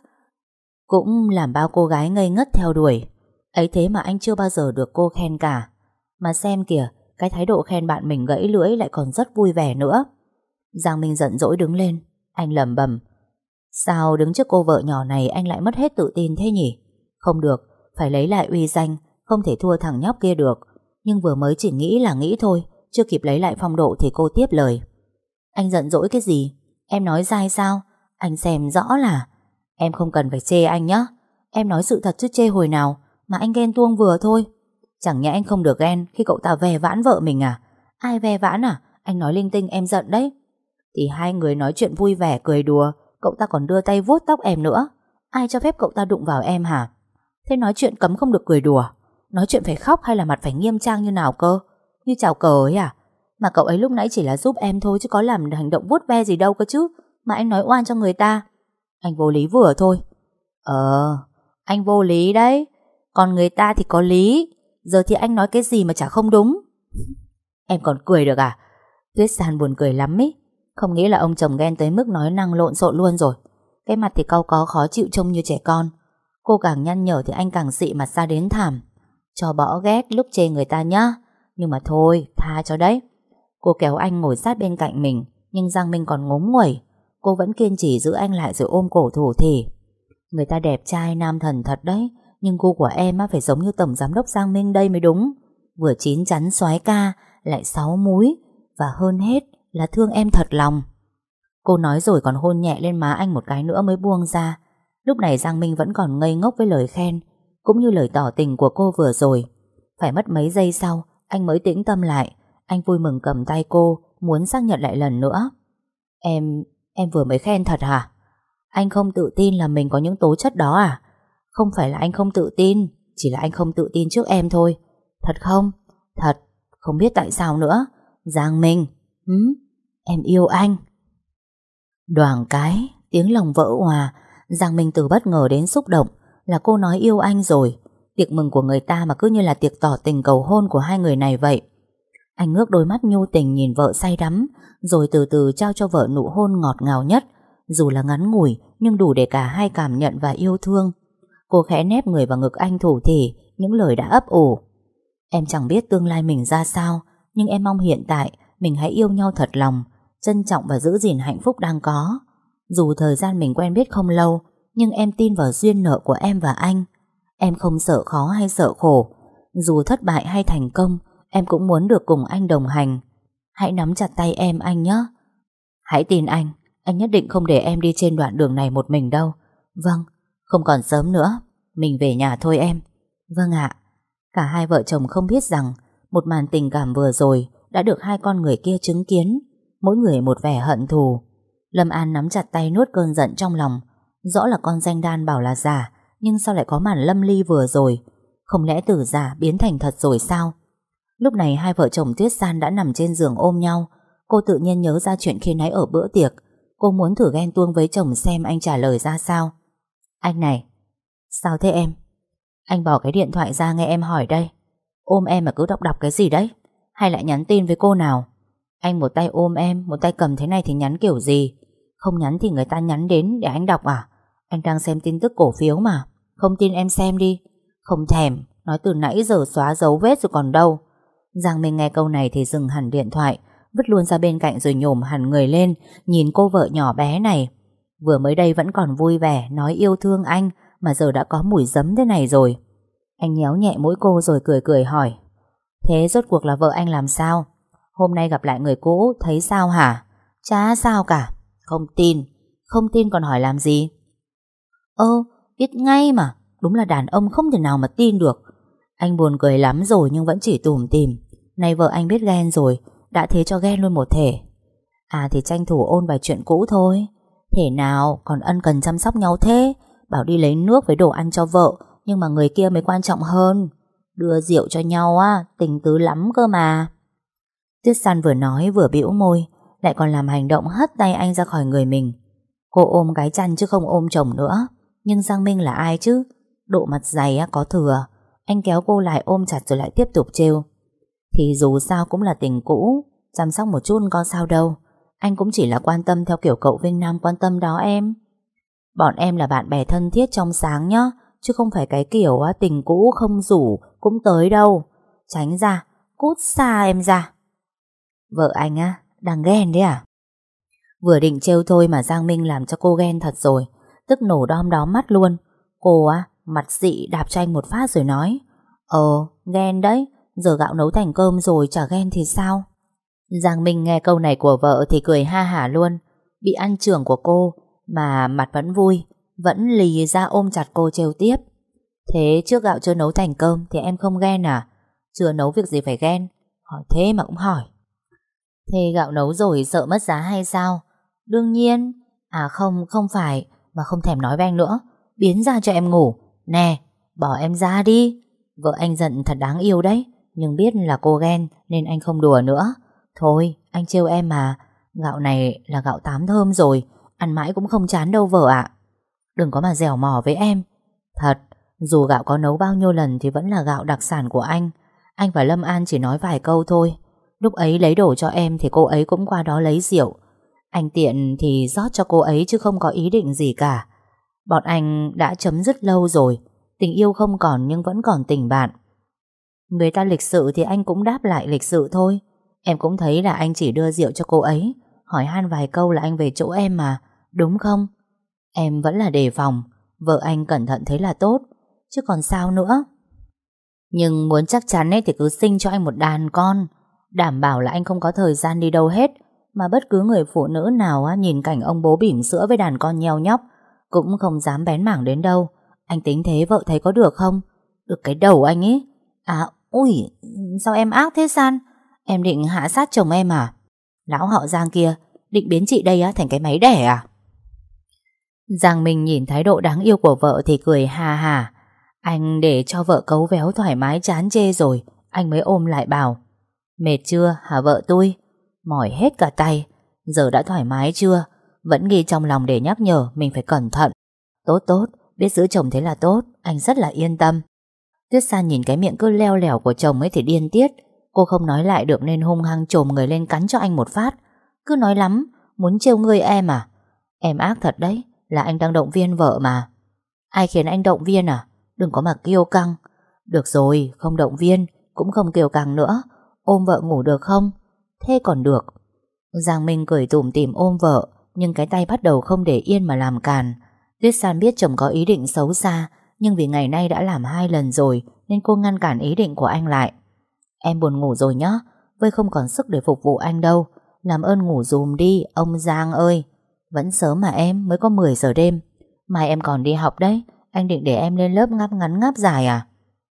Cũng làm bao cô gái ngây ngất theo đuổi. Ấy thế mà anh chưa bao giờ được cô khen cả. Mà xem kìa, cái thái độ khen bạn mình gãy lưỡi lại còn rất vui vẻ nữa. Giang Minh giận dỗi đứng lên. Anh lầm bầm Sao đứng trước cô vợ nhỏ này anh lại mất hết tự tin thế nhỉ? Không được, phải lấy lại uy danh, không thể thua thằng nhóc kia được. Nhưng vừa mới chỉ nghĩ là nghĩ thôi, chưa kịp lấy lại phong độ thì cô tiếp lời. Anh giận dỗi cái gì? Em nói dai sao? Anh xem rõ là... Em không cần phải chê anh nhé. Em nói sự thật chứ chê hồi nào, mà anh ghen tuông vừa thôi. Chẳng nhẽ anh không được ghen khi cậu ta ve vãn vợ mình à? Ai ve vãn à? Anh nói linh tinh em giận đấy. Thì hai người nói chuyện vui vẻ cười đùa, cậu ta còn đưa tay vuốt tóc em nữa. Ai cho phép cậu ta đụng vào em hả? Thế nói chuyện cấm không được cười đùa. Nói chuyện phải khóc hay là mặt phải nghiêm trang như nào cơ? Như chào cờ ấy à? Mà cậu ấy lúc nãy chỉ là giúp em thôi chứ có làm hành động vuốt ve gì đâu cơ chứ. Mà anh nói oan cho người ta. Anh vô lý vừa thôi. Ờ, anh vô lý đấy. Còn người ta thì có lý. Giờ thì anh nói cái gì mà chả không đúng. Em còn cười được à? Tuyết San buồn cười lắm ý. Không nghĩ là ông chồng ghen tới mức nói năng lộn xộn luôn rồi. Cái mặt thì cau có khó chịu trông như trẻ con. Cô càng nhăn nhở thì anh càng dị mặt ra đến thảm. Cho bỏ ghét lúc chê người ta nhá. Nhưng mà thôi, tha cho đấy. Cô kéo anh ngồi sát bên cạnh mình, nhưng Giang Minh còn ngốm nguẩy. Cô vẫn kiên trì giữ anh lại rồi ôm cổ thủ thì. Người ta đẹp trai nam thần thật đấy, nhưng cô của em á phải giống như tổng giám đốc Giang Minh đây mới đúng. Vừa chín chắn soái ca, lại sáu múi, và hơn hết là thương em thật lòng. Cô nói rồi còn hôn nhẹ lên má anh một cái nữa mới buông ra. Lúc này Giang Minh vẫn còn ngây ngốc với lời khen, cũng như lời tỏ tình của cô vừa rồi. Phải mất mấy giây sau, anh mới tĩnh tâm lại. Anh vui mừng cầm tay cô, muốn xác nhận lại lần nữa. Em, em vừa mới khen thật hả? Anh không tự tin là mình có những tố chất đó à? Không phải là anh không tự tin, chỉ là anh không tự tin trước em thôi. Thật không? Thật, không biết tại sao nữa. Giang Minh, ừ, em yêu anh. Đoàn cái, tiếng lòng vỡ hòa, Giang Minh từ bất ngờ đến xúc động là cô nói yêu anh rồi. Tiệc mừng của người ta mà cứ như là tiệc tỏ tình cầu hôn của hai người này vậy. Anh ngước đôi mắt nhu tình nhìn vợ say đắm, rồi từ từ trao cho vợ nụ hôn ngọt ngào nhất, dù là ngắn ngủi nhưng đủ để cả hai cảm nhận và yêu thương. Cô khẽ nép người vào ngực anh thủ thỉ những lời đã ấp ủ. Em chẳng biết tương lai mình ra sao, nhưng em mong hiện tại mình hãy yêu nhau thật lòng, trân trọng và giữ gìn hạnh phúc đang có. Dù thời gian mình quen biết không lâu, nhưng em tin vào duyên nợ của em và anh. Em không sợ khó hay sợ khổ. Dù thất bại hay thành công, em cũng muốn được cùng anh đồng hành. Hãy nắm chặt tay em anh nhé. Hãy tin anh, anh nhất định không để em đi trên đoạn đường này một mình đâu. Vâng, không còn sớm nữa. Mình về nhà thôi em. Vâng ạ. Cả hai vợ chồng không biết rằng một màn tình cảm vừa rồi đã được hai con người kia chứng kiến, mỗi người một vẻ hận thù. Lâm An nắm chặt tay nuốt cơn giận trong lòng. Rõ là con danh đan bảo là giả, nhưng sao lại có màn lâm ly vừa rồi? Không lẽ từ giả biến thành thật rồi sao? Lúc này hai vợ chồng Tuyết San đã nằm trên giường ôm nhau. Cô tự nhiên nhớ ra chuyện khi nãy ở bữa tiệc. Cô muốn thử ghen tuông với chồng xem anh trả lời ra sao. Anh này, sao thế em? Anh bỏ cái điện thoại ra nghe em hỏi đây. Ôm em mà cứ đọc đọc cái gì đấy? Hay lại nhắn tin với cô nào? Anh một tay ôm em, một tay cầm thế này thì nhắn kiểu gì? Không nhắn thì người ta nhắn đến để anh đọc à? Anh đang xem tin tức cổ phiếu mà. Không tin em xem đi. Không thèm, nói từ nãy giờ xóa dấu vết rồi còn đâu. Giang Minh nghe câu này thì dừng hẳn điện thoại, vứt luôn ra bên cạnh rồi nhổm hẳn người lên, nhìn cô vợ nhỏ bé này. Vừa mới đây vẫn còn vui vẻ, nói yêu thương anh, mà giờ đã có mùi giấm thế này rồi. Anh nhéo nhẹ mũi cô rồi cười cười hỏi. Thế rốt cuộc là vợ anh làm sao? Hôm nay gặp lại người cũ, thấy sao hả? Chả sao cả. Không tin. Không tin còn hỏi làm gì? Ơ, biết ngay mà. Đúng là đàn ông không thể nào mà tin được. Anh buồn cười lắm rồi nhưng vẫn chỉ tủm tìm. Nay vợ anh biết ghen rồi, đã thế cho ghen luôn một thể. À thì tranh thủ ôn vài chuyện cũ thôi. Thể nào còn ân cần chăm sóc nhau thế? Bảo đi lấy nước với đồ ăn cho vợ, nhưng mà người kia mới quan trọng hơn. Đưa rượu cho nhau á, tình tứ lắm cơ mà. Tuyết San vừa nói vừa bĩu môi, lại còn làm hành động hất tay anh ra khỏi người mình. Cô ôm cái chăn chứ không ôm chồng nữa. Nhưng Giang Minh là ai chứ? Độ mặt dày á, có thừa. Anh kéo cô lại ôm chặt rồi lại tiếp tục trêu. Thì dù sao cũng là tình cũ, chăm sóc một chút có sao đâu. Anh cũng chỉ là quan tâm theo kiểu cậu Vinh Nam quan tâm đó em. Bọn em là bạn bè thân thiết trong sáng nhá, chứ không phải cái kiểu á, tình cũ không rủ cũng tới đâu. Tránh ra, cút xa em ra. Vợ anh á, đang ghen đấy à? Vừa định trêu thôi mà Giang Minh làm cho cô ghen thật rồi, tức nổ đom đóm mắt luôn. Cô á, mặt dị đạp cho anh một phát rồi nói, Ờ, ghen đấy, giờ gạo nấu thành cơm rồi chả ghen thì sao? Giang Minh nghe câu này của vợ thì cười ha hả luôn, bị ăn trưởng của cô mà mặt vẫn vui, vẫn lì ra ôm chặt cô trêu tiếp. Thế trước gạo chưa nấu thành cơm thì em không ghen à? Chưa nấu việc gì phải ghen? Hỏi thế mà cũng hỏi. Thế gạo nấu rồi sợ mất giá hay sao? Đương nhiên. À không, không phải. Mà không thèm nói với anh nữa. Biến ra cho em ngủ. Nè, bỏ em ra đi. Vợ anh giận thật đáng yêu đấy. Nhưng biết là cô ghen nên anh không đùa nữa. Thôi, anh trêu em mà. Gạo này là gạo tám thơm rồi. Ăn mãi cũng không chán đâu vợ ạ. Đừng có mà dẻo mỏ với em. Thật, dù gạo có nấu bao nhiêu lần thì vẫn là gạo đặc sản của anh. Anh và Lâm An chỉ nói vài câu thôi. Lúc ấy lấy đồ cho em thì cô ấy cũng qua đó lấy rượu. Anh tiện thì rót cho cô ấy chứ không có ý định gì cả. Bọn anh đã chấm dứt lâu rồi. Tình yêu không còn nhưng vẫn còn tình bạn. Người ta lịch sự thì anh cũng đáp lại lịch sự thôi. Em cũng thấy là anh chỉ đưa rượu cho cô ấy. Hỏi han vài câu là anh về chỗ em mà. Đúng không? Em vẫn là đề phòng. Vợ anh cẩn thận thế là tốt. Chứ còn sao nữa? Nhưng muốn chắc chắn ấy thì cứ sinh cho anh một đàn con. Đảm bảo là anh không có thời gian đi đâu hết Mà bất cứ người phụ nữ nào á, Nhìn cảnh ông bố bỉm sữa với đàn con nheo nhóc Cũng không dám bén mảng đến đâu Anh tính thế vợ thấy có được không Được cái đầu anh ấy À ui sao em ác thế San Em định hạ sát chồng em à Lão họ Giang kia Định biến chị đây á, thành cái máy đẻ à Giang Minh nhìn thái độ đáng yêu của vợ Thì cười hà hà Anh để cho vợ cấu véo thoải mái chán chê rồi Anh mới ôm lại bảo Mệt chưa hả vợ tôi? Mỏi hết cả tay. Giờ đã thoải mái chưa? Vẫn ghi trong lòng để nhắc nhở mình phải cẩn thận. Tốt tốt, biết giữ chồng thế là tốt, anh rất là yên tâm. Tiết San nhìn cái miệng cứ leo lẻo của chồng ấy thì điên tiết. Cô không nói lại được nên hung hăng trồm người lên cắn cho anh một phát. Cứ nói lắm, muốn trêu ngươi em à? Em ác thật đấy, là anh đang động viên vợ mà. Ai khiến anh động viên à? Đừng có mà kêu căng. Được rồi, không động viên, cũng không kêu căng nữa. Ôm vợ ngủ được không? Thế còn được. Giang Minh cười tủm tỉm ôm vợ, nhưng cái tay bắt đầu không để yên mà làm càn. Tuyết San biết chồng có ý định xấu xa, nhưng vì ngày nay đã làm hai lần rồi, nên cô ngăn cản ý định của anh lại. Em buồn ngủ rồi nhá, Vơi không còn sức để phục vụ anh đâu. Làm ơn ngủ dùm đi, ông Giang ơi. Vẫn sớm mà em, mới có 10 giờ đêm. Mai em còn đi học đấy, anh định để em lên lớp ngáp ngắn ngáp dài à?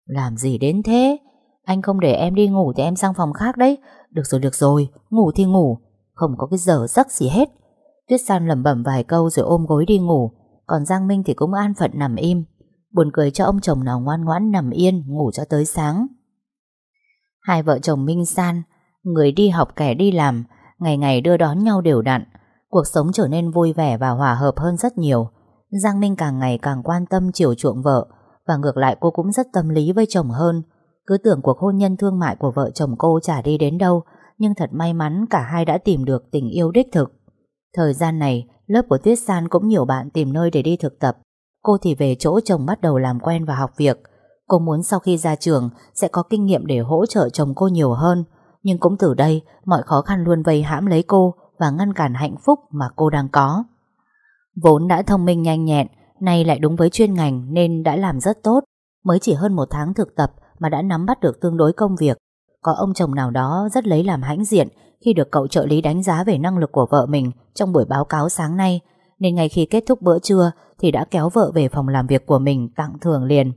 Làm gì đến thế? Anh không để em đi ngủ thì em sang phòng khác đấy. Được rồi, được rồi, ngủ thì ngủ. Không có cái giờ giấc gì hết. Tuyết San lẩm bẩm vài câu rồi ôm gối đi ngủ. Còn Giang Minh thì cũng an phận nằm im. Buồn cười cho ông chồng nào ngoan ngoãn nằm yên, ngủ cho tới sáng. Hai vợ chồng Minh San, người đi học kẻ đi làm, ngày ngày đưa đón nhau đều đặn. Cuộc sống trở nên vui vẻ và hòa hợp hơn rất nhiều. Giang Minh càng ngày càng quan tâm chiều chuộng vợ, và ngược lại cô cũng rất tâm lý với chồng hơn. Cứ tưởng cuộc hôn nhân thương mại của vợ chồng cô chả đi đến đâu, nhưng thật may mắn cả hai đã tìm được tình yêu đích thực. Thời gian này, lớp của Tuyết San cũng nhiều bạn tìm nơi để đi thực tập. Cô thì về chỗ chồng bắt đầu làm quen và học việc. Cô muốn sau khi ra trường sẽ có kinh nghiệm để hỗ trợ chồng cô nhiều hơn. Nhưng cũng từ đây, mọi khó khăn luôn vây hãm lấy cô và ngăn cản hạnh phúc mà cô đang có. Vốn đã thông minh nhanh nhẹn, nay lại đúng với chuyên ngành nên đã làm rất tốt. Mới chỉ hơn một tháng thực tập mà đã nắm bắt được tương đối công việc. Có ông chồng nào đó rất lấy làm hãnh diện khi được cậu trợ lý đánh giá về năng lực của vợ mình trong buổi báo cáo sáng nay, nên ngay khi kết thúc bữa trưa thì đã kéo vợ về phòng làm việc của mình tặng thưởng liền.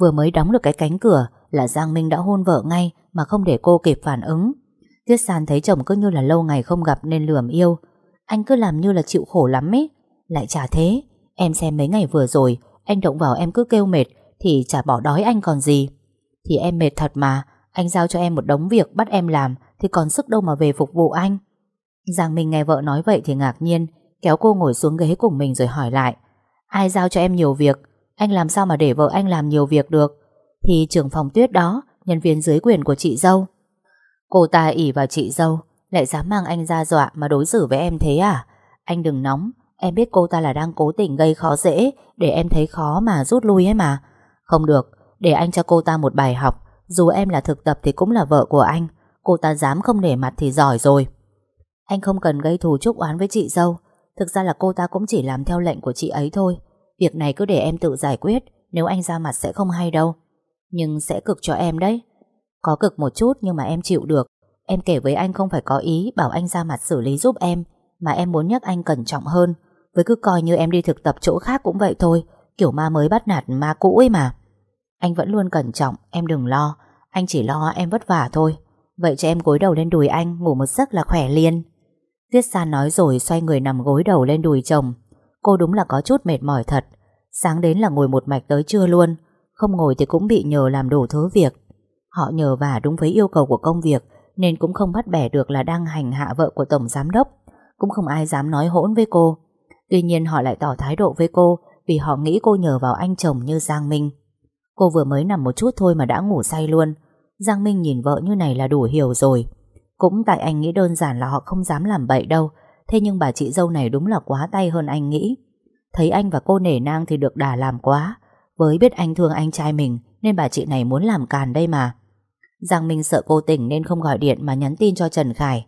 Vừa mới đóng được cái cánh cửa là Giang Minh đã hôn vợ ngay mà không để cô kịp phản ứng. Tiết San thấy chồng cứ như là lâu ngày không gặp nên lườm yêu. Anh cứ làm như là chịu khổ lắm ấy. Lại chả thế. Em xem mấy ngày vừa rồi, anh động vào em cứ kêu mệt thì chả bỏ đói anh còn gì. Thì em mệt thật mà, anh giao cho em một đống việc bắt em làm thì còn sức đâu mà về phục vụ anh. Giang Minh nghe vợ nói vậy thì ngạc nhiên, kéo cô ngồi xuống ghế cùng mình rồi hỏi lại. Ai giao cho em nhiều việc? Anh làm sao mà để vợ anh làm nhiều việc được? Thì trưởng phòng tuyết đó, nhân viên dưới quyền của chị dâu. Cô ta ỉ vào chị dâu, lại dám mang anh ra dọa mà đối xử với em thế à? Anh đừng nóng, em biết cô ta là đang cố tình gây khó dễ để em thấy khó mà rút lui ấy mà. Không được, để anh cho cô ta một bài học, dù em là thực tập thì cũng là vợ của anh, cô ta dám không để mặt thì giỏi rồi. Anh không cần gây thù chúc oán với chị dâu, thực ra là cô ta cũng chỉ làm theo lệnh của chị ấy thôi. Việc này cứ để em tự giải quyết, nếu anh ra mặt sẽ không hay đâu. Nhưng sẽ cực cho em đấy. Có cực một chút nhưng mà em chịu được. Em kể với anh không phải có ý bảo anh ra mặt xử lý giúp em, mà em muốn nhắc anh cẩn trọng hơn. Với cứ coi như em đi thực tập chỗ khác cũng vậy thôi, kiểu ma mới bắt nạt ma cũ ấy mà. Anh vẫn luôn cẩn trọng, em đừng lo. Anh chỉ lo em vất vả thôi. Vậy cho em gối đầu lên đùi anh, ngủ một giấc là khỏe liền. Tiết San nói rồi xoay người nằm gối đầu lên đùi chồng. Cô đúng là có chút mệt mỏi thật. Sáng đến là ngồi một mạch tới trưa luôn. Không ngồi thì cũng bị nhờ làm đủ thứ việc. Họ nhờ vả đúng với yêu cầu của công việc, nên cũng không bắt bẻ được là đang hành hạ vợ của Tổng Giám Đốc. Cũng không ai dám nói hỗn với cô. Tuy nhiên họ lại tỏ thái độ với cô, vì họ nghĩ cô nhờ vào anh chồng như Giang Minh. Cô vừa mới nằm một chút thôi mà đã ngủ say luôn. Giang Minh nhìn vợ như này là đủ hiểu rồi. Cũng tại anh nghĩ đơn giản là họ không dám làm bậy đâu. Thế nhưng bà chị dâu này đúng là quá tay hơn anh nghĩ. Thấy anh và cô nể nang thì được đà làm quá. Với biết anh thương anh trai mình nên bà chị này muốn làm càn đây mà. Giang Minh sợ cô tỉnh nên không gọi điện mà nhắn tin cho Trần Khải.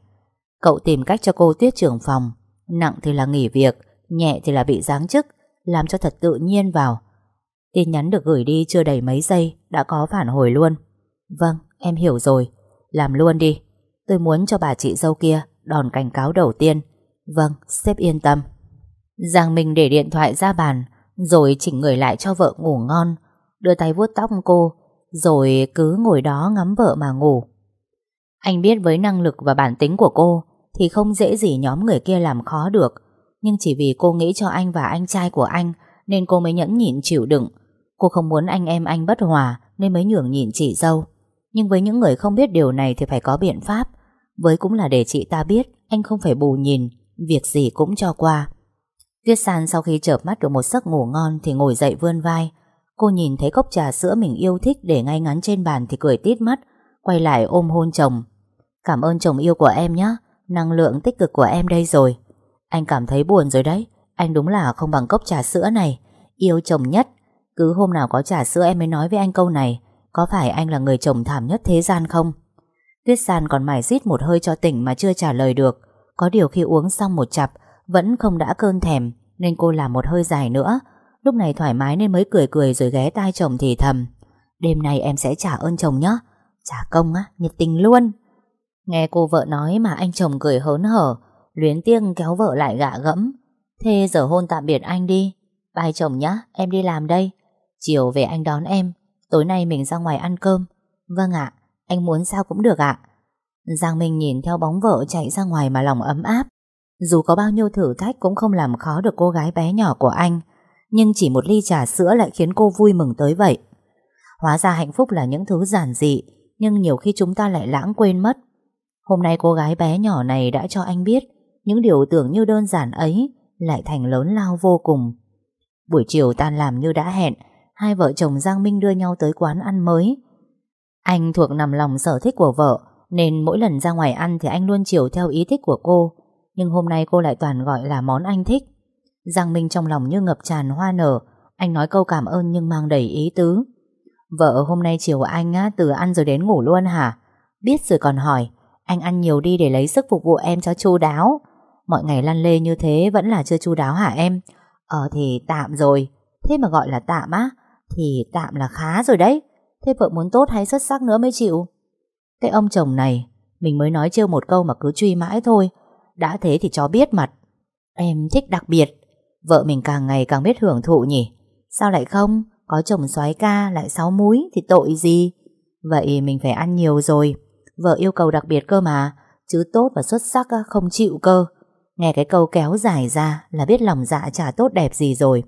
Cậu tìm cách cho cô tuyết trưởng phòng. Nặng thì là nghỉ việc, nhẹ thì là bị giáng chức, làm cho thật tự nhiên vào. Tin nhắn được gửi đi chưa đầy mấy giây đã có phản hồi luôn. Vâng, em hiểu rồi. Làm luôn đi. Tôi muốn cho bà chị dâu kia đòn cảnh cáo đầu tiên. Vâng, sếp yên tâm. Giang Minh để điện thoại ra bàn rồi chỉnh người lại cho vợ ngủ ngon. Đưa tay vuốt tóc cô rồi cứ ngồi đó ngắm vợ mà ngủ. Anh biết với năng lực và bản tính của cô thì không dễ gì nhóm người kia làm khó được. Nhưng chỉ vì cô nghĩ cho anh và anh trai của anh nên cô mới nhẫn nhịn chịu đựng. Cô không muốn anh em anh bất hòa nên mới nhường nhịn chị dâu. Nhưng với những người không biết điều này thì phải có biện pháp. Với cũng là để chị ta biết anh không phải bù nhìn, việc gì cũng cho qua. Tuyết San sau khi chợp mắt được một giấc ngủ ngon thì ngồi dậy vươn vai. Cô nhìn thấy cốc trà sữa mình yêu thích để ngay ngắn trên bàn thì cười tít mắt, quay lại ôm hôn chồng. Cảm ơn chồng yêu của em nhé, năng lượng tích cực của em đây rồi. Anh cảm thấy buồn rồi đấy, anh đúng là không bằng cốc trà sữa này. Yêu chồng nhất, cứ hôm nào có trà sữa em mới nói với anh câu này, có phải anh là người chồng thảm nhất thế gian không? Tuyết San còn mải rít một hơi cho tỉnh mà chưa trả lời được. Có điều khi uống xong một chặp, vẫn không đã cơn thèm, nên cô làm một hơi dài nữa. Lúc này thoải mái nên mới cười cười rồi ghé tai chồng thì thầm. Đêm nay em sẽ trả ơn chồng nhé. Trả công á, nhiệt tình luôn. Nghe cô vợ nói mà anh chồng cười hớn hở, luyến tiếc kéo vợ lại gạ gẫm. Thế giờ hôn tạm biệt anh đi. Bye chồng nhá, em đi làm đây. Chiều về anh đón em. Tối nay mình ra ngoài ăn cơm Vâng ạ, anh muốn sao cũng được ạ. Giang Minh nhìn theo bóng vợ chạy ra ngoài mà lòng ấm áp. Dù có bao nhiêu thử thách cũng không làm khó được cô gái bé nhỏ của anh, Nhưng chỉ một ly trà sữa lại khiến cô vui mừng tới vậy. Hóa ra hạnh phúc là những thứ giản dị, Nhưng nhiều khi chúng ta lại lãng quên mất. Hôm nay cô gái bé nhỏ này đã cho anh biết Những điều tưởng như đơn giản ấy Lại thành lớn lao vô cùng. Buổi chiều tan làm như đã hẹn, Hai vợ chồng Giang Minh đưa nhau tới quán ăn mới. Anh thuộc nằm lòng sở thích của vợ, Nên mỗi lần ra ngoài ăn Thì anh luôn chiều theo ý thích của cô. Nhưng hôm nay cô lại toàn gọi là món anh thích. Giang Minh trong lòng như ngập tràn hoa nở. Anh nói câu cảm ơn nhưng mang đầy ý tứ. Vợ, hôm nay chiều anh á, Từ ăn rồi đến ngủ luôn hả? Biết rồi còn hỏi, Anh ăn nhiều đi để lấy sức phục vụ em cho chu đáo. Mọi ngày lăn lê như thế Vẫn là chưa chu đáo hả em? Ờ thì tạm rồi. Thế mà gọi là tạm á, Thì tạm là khá rồi đấy. Thế vợ muốn tốt hay xuất sắc nữa mới chịu? Cái ông chồng này, Mình mới nói trêu một câu mà cứ truy mãi thôi. Đã thế thì cho biết mặt. Em thích đặc biệt. Vợ mình càng ngày càng biết hưởng thụ nhỉ. Sao lại không? Có chồng xoái ca, lại sáu múi Thì tội gì? Vậy mình phải ăn nhiều rồi. Vợ yêu cầu đặc biệt cơ mà. Chứ tốt và xuất sắc không chịu cơ. Nghe cái câu kéo dài ra Là biết lòng dạ chả tốt đẹp gì rồi.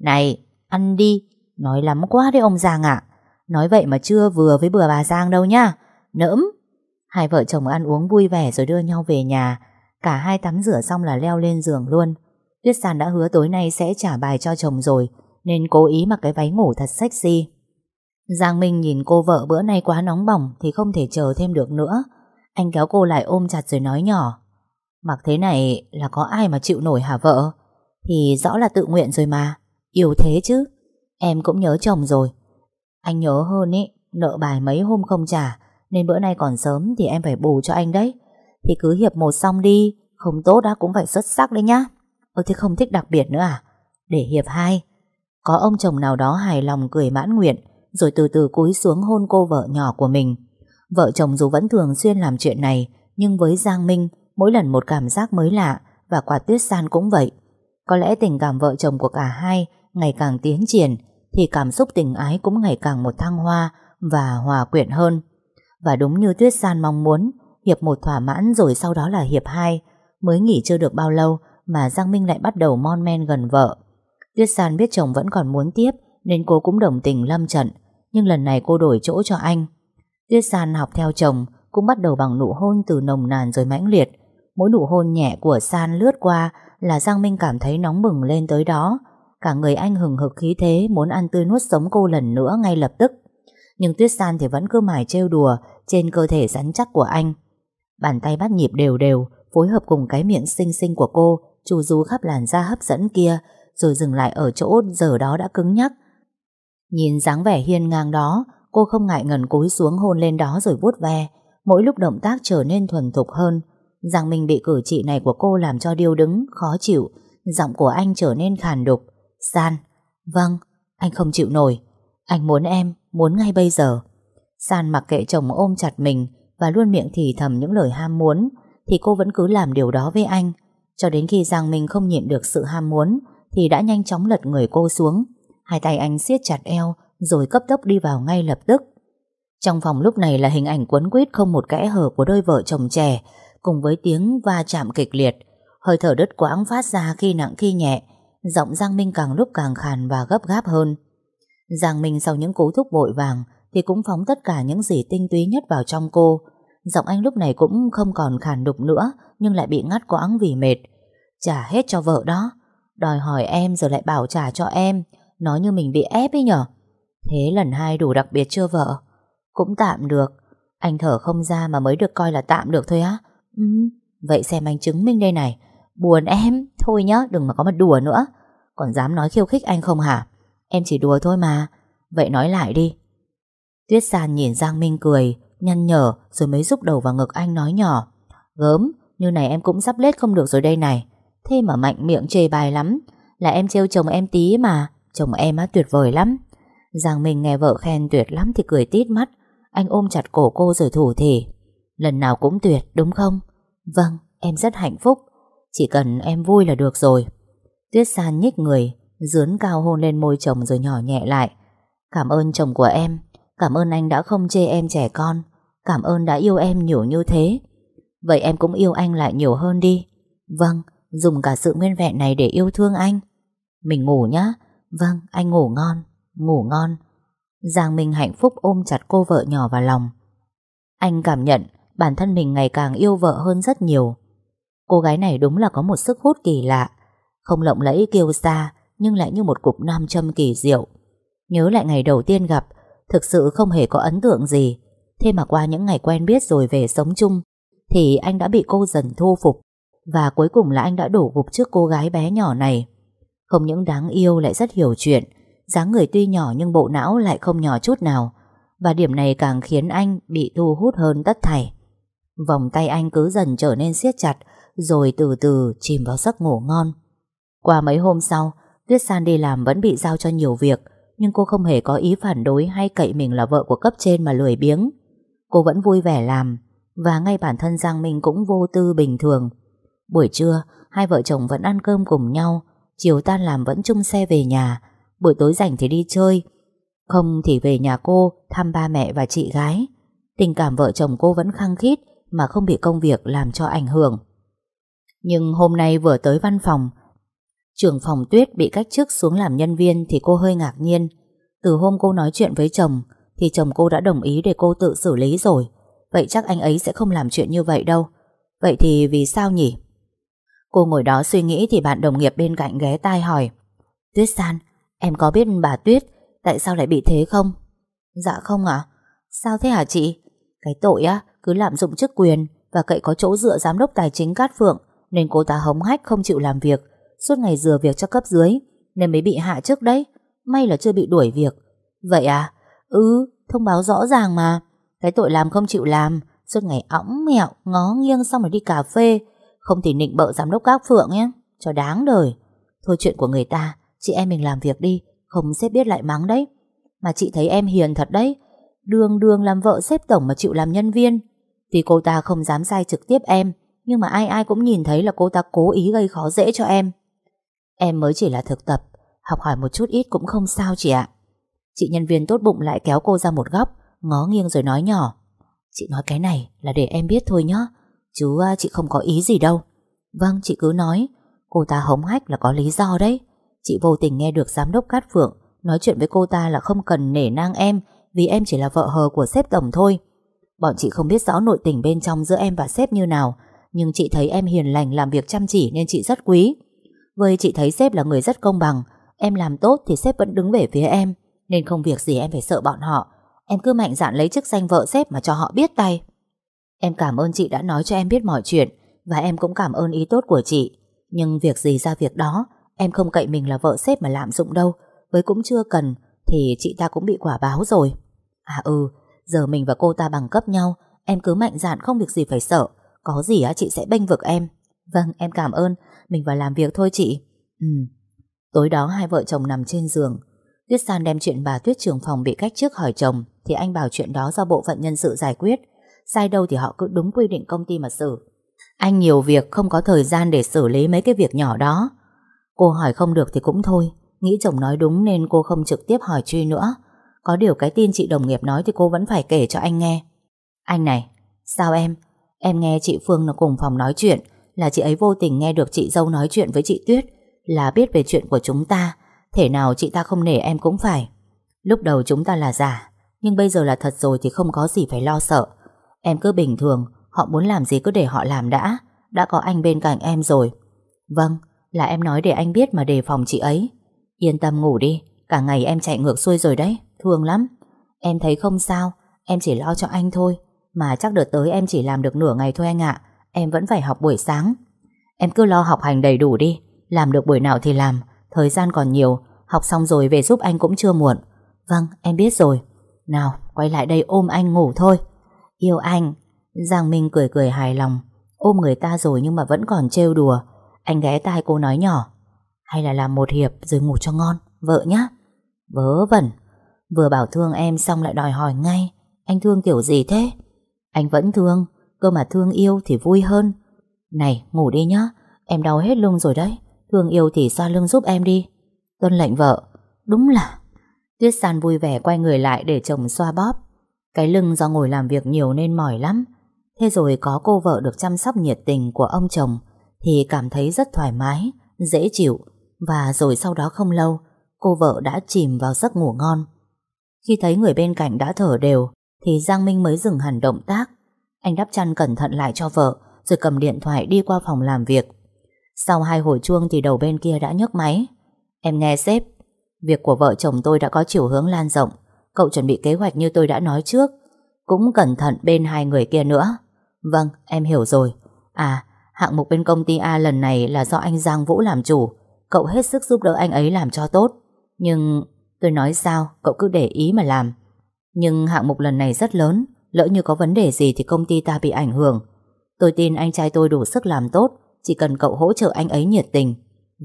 Này, ăn đi. Nói lắm quá đấy ông Giang ạ. Nói vậy mà chưa vừa với bừa bà Giang đâu nhá. Nỡm Hai vợ chồng ăn uống vui vẻ rồi đưa nhau về nhà. Cả hai tắm rửa xong là leo lên giường luôn. Tuyết San đã hứa tối nay sẽ trả bài cho chồng rồi, Nên cố ý mặc cái váy ngủ thật sexy. Giang Minh nhìn cô vợ bữa nay quá nóng bỏng Thì không thể chờ thêm được nữa. Anh kéo cô lại ôm chặt rồi nói nhỏ. Mặc thế này là có ai mà chịu nổi hả vợ? Thì rõ là tự nguyện rồi mà. Yêu thế chứ. Em cũng nhớ chồng rồi. Anh nhớ hơn ý, Nợ bài mấy hôm không trả, Nên bữa nay còn sớm thì em phải bù cho anh đấy. Thì cứ hiệp một xong đi, Không tốt đã cũng phải xuất sắc đấy nhá. Ơ thế không thích đặc biệt nữa à? Để hiệp hai. Có ông chồng nào đó hài lòng cười mãn nguyện, Rồi từ từ cúi xuống hôn cô vợ nhỏ của mình. Vợ chồng dù vẫn thường xuyên làm chuyện này, Nhưng với Giang Minh, Mỗi lần một cảm giác mới lạ Và quả tuyết san cũng vậy. Có lẽ tình cảm vợ chồng của cả hai Ngày càng tiến triển thì cảm xúc tình ái cũng ngày càng một thăng hoa Và hòa quyện hơn. Và đúng như tuyết san mong muốn, Hiệp một thỏa mãn rồi sau đó là hiệp hai, Mới nghỉ chưa được bao lâu Mà Giang Minh lại bắt đầu mon men gần vợ. Tuyết san biết chồng vẫn còn muốn tiếp Nên cô cũng đồng tình lâm trận, Nhưng lần này cô đổi chỗ cho anh. Tuyết san học theo chồng Cũng bắt đầu bằng nụ hôn từ nồng nàn rồi mãnh liệt. Mỗi nụ hôn nhẹ của San lướt qua là Giang Minh cảm thấy nóng bừng lên tới đó. Cả người anh hừng hực khí thế muốn ăn tươi nuốt sống cô lần nữa ngay lập tức. Nhưng Tuyết San thì vẫn cứ mải trêu đùa trên cơ thể rắn chắc của anh. Bàn tay bắt nhịp đều đều, phối hợp cùng cái miệng xinh xinh của cô, chu rú khắp làn da hấp dẫn kia, rồi dừng lại ở chỗ giờ đó đã cứng nhắc. Nhìn dáng vẻ hiên ngang đó, cô không ngại ngần cúi xuống hôn lên đó rồi vuốt ve, mỗi lúc động tác trở nên thuần thục hơn. Giang Minh bị cử chỉ này của cô làm cho điêu đứng, khó chịu. Giọng của anh trở nên khàn đục. San, vâng, anh không chịu nổi. Anh muốn em, muốn ngay bây giờ. San mặc kệ chồng ôm chặt mình và luôn miệng thì thầm những lời ham muốn, thì cô vẫn cứ làm điều đó với anh. Cho đến khi Giang Minh không nhịn được sự ham muốn, thì đã nhanh chóng lật người cô xuống. Hai tay anh siết chặt eo, rồi cấp tốc đi vào ngay lập tức. Trong phòng lúc này là hình ảnh quấn quýt không một kẽ hở của đôi vợ chồng trẻ, cùng với tiếng va chạm kịch liệt. Hơi thở đứt quãng phát ra khi nặng khi nhẹ, giọng Giang Minh càng lúc càng khàn và gấp gáp hơn. Giang Minh sau những cú thúc vội vàng thì cũng phóng tất cả những gì tinh túy nhất vào trong cô. Giọng anh lúc này cũng không còn khàn đục nữa nhưng lại bị ngắt quãng vì mệt. Trả hết cho vợ đó. Đòi hỏi em rồi lại bảo trả cho em. Nói như mình bị ép ấy nhở. Thế lần hai đủ đặc biệt chưa vợ? Cũng tạm được. Anh thở không ra mà mới được coi là tạm được thôi á. Ừ, vậy xem anh chứng minh đây này Buồn em, thôi nhá, đừng mà có mà đùa nữa. Còn dám nói khiêu khích anh không hả? Em chỉ đùa thôi mà. Vậy nói lại đi. Tuyết San nhìn Giang Minh cười Nhăn nhở rồi mới rúc đầu vào ngực anh nói nhỏ. Gớm, như này em cũng sắp lết không được rồi đây này. Thế mà mạnh miệng chê bài lắm. Là em trêu chồng em tí mà. Chồng em á tuyệt vời lắm. Giang Minh nghe vợ khen tuyệt lắm thì cười tít mắt. Anh ôm chặt cổ cô rồi thủ thỉ. Lần nào cũng tuyệt đúng không? Vâng em rất hạnh phúc. Chỉ cần em vui là được rồi. Tuyết San nhích người, Dướn cao hôn lên môi chồng rồi nhỏ nhẹ lại. Cảm ơn chồng của em, Cảm ơn anh đã không chê em trẻ con, Cảm ơn đã yêu em nhiều như thế. Vậy em cũng yêu anh lại nhiều hơn đi. Vâng Dùng cả sự nguyên vẹn này để yêu thương anh. Mình ngủ nhá. Vâng anh ngủ ngon Ngủ ngon. Giang Minh hạnh phúc ôm chặt cô vợ nhỏ vào lòng. Anh cảm nhận Bản thân mình ngày càng yêu vợ hơn rất nhiều. Cô gái này đúng là có một sức hút kỳ lạ. Không lộng lẫy kiêu xa, Nhưng lại như một cục nam châm kỳ diệu. Nhớ lại ngày đầu tiên gặp, Thực sự không hề có ấn tượng gì. Thế mà qua những ngày quen biết rồi về sống chung, Thì anh đã bị cô dần thu phục. Và cuối cùng là anh đã đổ gục trước cô gái bé nhỏ này. Không những đáng yêu lại rất hiểu chuyện, dáng người tuy nhỏ nhưng bộ não lại không nhỏ chút nào. Và điểm này càng khiến anh bị thu hút hơn tất thảy. Vòng tay anh cứ dần trở nên siết chặt rồi từ từ chìm vào giấc ngủ ngon. Qua mấy hôm sau, Tuyết San đi làm vẫn bị giao cho nhiều việc, Nhưng cô không hề có ý phản đối Hay cậy mình là vợ của cấp trên mà lười biếng. Cô vẫn vui vẻ làm, Và ngay bản thân Giang Minh cũng vô tư bình thường. Buổi trưa, Hai vợ chồng vẫn ăn cơm cùng nhau, Chiều tan làm vẫn chung xe về nhà, Buổi tối rảnh thì đi chơi. Không thì về nhà cô Thăm ba mẹ và chị gái. Tình cảm vợ chồng cô vẫn khăng khít Mà không bị công việc làm cho ảnh hưởng. Nhưng hôm nay vừa tới văn phòng Trưởng phòng Tuyết bị cách chức xuống làm nhân viên Thì cô hơi ngạc nhiên Từ hôm cô nói chuyện với chồng Thì chồng cô đã đồng ý để cô tự xử lý rồi Vậy chắc anh ấy sẽ không làm chuyện như vậy đâu Vậy thì vì sao nhỉ? Cô ngồi đó suy nghĩ thì bạn đồng nghiệp bên cạnh ghé tai hỏi Tuyết San, em có biết bà Tuyết tại sao lại bị thế không? Dạ không ạ. Sao thế hả chị? Cái tội á, cứ lạm dụng chức quyền và cậy có chỗ dựa giám đốc tài chính Cát Phượng nên cô ta hống hách không chịu làm việc, suốt ngày dừa việc cho cấp dưới nên mới bị hạ chức đấy. May là chưa bị đuổi việc. Vậy à? Ừ, thông báo rõ ràng mà. Cái tội làm không chịu làm, suốt ngày õng mẹo, ngó nghiêng xong rồi đi cà phê, không thì nịnh bợ giám đốc các Phượng nhé, cho đáng đời. Thôi chuyện của người ta, chị em mình làm việc đi, không xếp biết lại mắng đấy. Mà chị thấy em hiền thật đấy, Đường đường làm vợ xếp tổng mà chịu làm nhân viên Vì cô ta không dám sai trực tiếp em nhưng mà ai ai cũng nhìn thấy là cô ta cố ý gây khó dễ cho em. Em mới chỉ là thực tập Học hỏi một chút ít cũng không sao chị ạ. Chị nhân viên tốt bụng lại kéo cô ra một góc Ngó nghiêng rồi nói nhỏ. Chị nói cái này là để em biết thôi nhé Chứ à, chị không có ý gì đâu. Vâng chị cứ nói. Cô ta hống hách là có lý do đấy. Chị vô tình nghe được giám đốc Cát Phượng Nói chuyện với cô ta là không cần nể nang em vì em chỉ là vợ hờ của sếp tổng thôi. Bọn chị không biết rõ nội tình bên trong giữa em và sếp như nào, nhưng chị thấy em hiền lành làm việc chăm chỉ nên chị rất quý. Với chị thấy sếp là người rất công bằng, em làm tốt thì sếp vẫn đứng về phía em, nên không việc gì em phải sợ bọn họ. Em cứ mạnh dạn lấy chức danh vợ sếp mà cho họ biết tay. Em cảm ơn chị đã nói cho em biết mọi chuyện, và em cũng cảm ơn ý tốt của chị. Nhưng việc gì ra việc đó, em không cậy mình là vợ sếp mà lạm dụng đâu, với cũng chưa cần, thì chị ta cũng bị quả báo rồi. À ừ, giờ mình và cô ta bằng cấp nhau, em cứ mạnh dạn không việc gì phải sợ. Có gì á chị sẽ bênh vực em. Vâng, em cảm ơn, mình vào làm việc thôi chị. Ừ. Tối đó hai vợ chồng nằm trên giường. Tuyết San đem chuyện bà Tuyết trưởng phòng bị cách trước hỏi chồng, thì anh bảo chuyện đó do bộ phận nhân sự giải quyết. Sai đâu thì họ cứ đúng quy định công ty mà xử. Anh nhiều việc không có thời gian để xử lý mấy cái việc nhỏ đó. Cô hỏi không được thì cũng thôi. Nghĩ chồng nói đúng nên cô không trực tiếp hỏi truy nữa. Có điều cái tin chị đồng nghiệp nói thì cô vẫn phải kể cho anh nghe. Anh này, sao em? Em nghe chị Phương nó cùng phòng nói chuyện là chị ấy vô tình nghe được chị dâu nói chuyện với chị Tuyết là biết về chuyện của chúng ta. Thể nào chị ta không nể em cũng phải. Lúc đầu chúng ta là giả, nhưng bây giờ là thật rồi thì không có gì phải lo sợ. Em cứ bình thường, họ muốn làm gì cứ để họ làm đã. Đã có anh bên cạnh em rồi. Vâng, là em nói để anh biết mà đề phòng chị ấy. Yên tâm ngủ đi, cả ngày em chạy ngược xuôi rồi đấy. Thương lắm Em thấy không sao Em chỉ lo cho anh thôi mà chắc đợt tới em chỉ làm được nửa ngày thôi anh ạ. Em vẫn phải học buổi sáng. Em cứ lo học hành đầy đủ đi. Làm được buổi nào thì làm. Thời gian còn nhiều. Học xong rồi về giúp anh cũng chưa muộn. Vâng em biết rồi. Nào, quay lại đây ôm anh ngủ thôi. Yêu anh. Giang Minh cười cười hài lòng. Ôm người ta rồi nhưng mà vẫn còn trêu đùa. Anh ghé tai cô nói nhỏ. Hay là làm một hiệp rồi ngủ cho ngon. Vợ nhá. Vớ vẩn. Vừa bảo thương em xong lại đòi hỏi ngay. Anh thương kiểu gì thế? Anh vẫn thương Cơ mà thương yêu thì vui hơn Này ngủ đi nhá Em đau hết lưng rồi đấy Thương yêu thì xoa lưng giúp em đi Tuân lệnh vợ Đúng là Tuyết San vui vẻ quay người lại để chồng xoa bóp. Cái lưng do ngồi làm việc nhiều nên mỏi lắm. Thế rồi có cô vợ được chăm sóc nhiệt tình của ông chồng thì cảm thấy rất thoải mái, dễ chịu. Và rồi sau đó không lâu, cô vợ đã chìm vào giấc ngủ ngon. Khi thấy người bên cạnh đã thở đều thì Giang Minh mới dừng hẳn động tác. Anh đắp chăn cẩn thận lại cho vợ rồi cầm điện thoại đi qua phòng làm việc. Sau hai hồi chuông thì đầu bên kia đã nhấc máy. Em nghe sếp, việc của vợ chồng tôi đã có chiều hướng lan rộng. Cậu chuẩn bị kế hoạch như tôi đã nói trước. Cũng cẩn thận bên hai người kia nữa. Vâng, em hiểu rồi. À, hạng mục bên công ty A lần này là do anh Giang Vũ làm chủ. Cậu hết sức giúp đỡ anh ấy làm cho tốt. Nhưng tôi nói sao, cậu cứ để ý mà làm. Nhưng hạng mục lần này rất lớn. Lỡ như có vấn đề gì thì công ty ta bị ảnh hưởng. Tôi tin anh trai tôi đủ sức làm tốt Chỉ cần cậu hỗ trợ anh ấy nhiệt tình.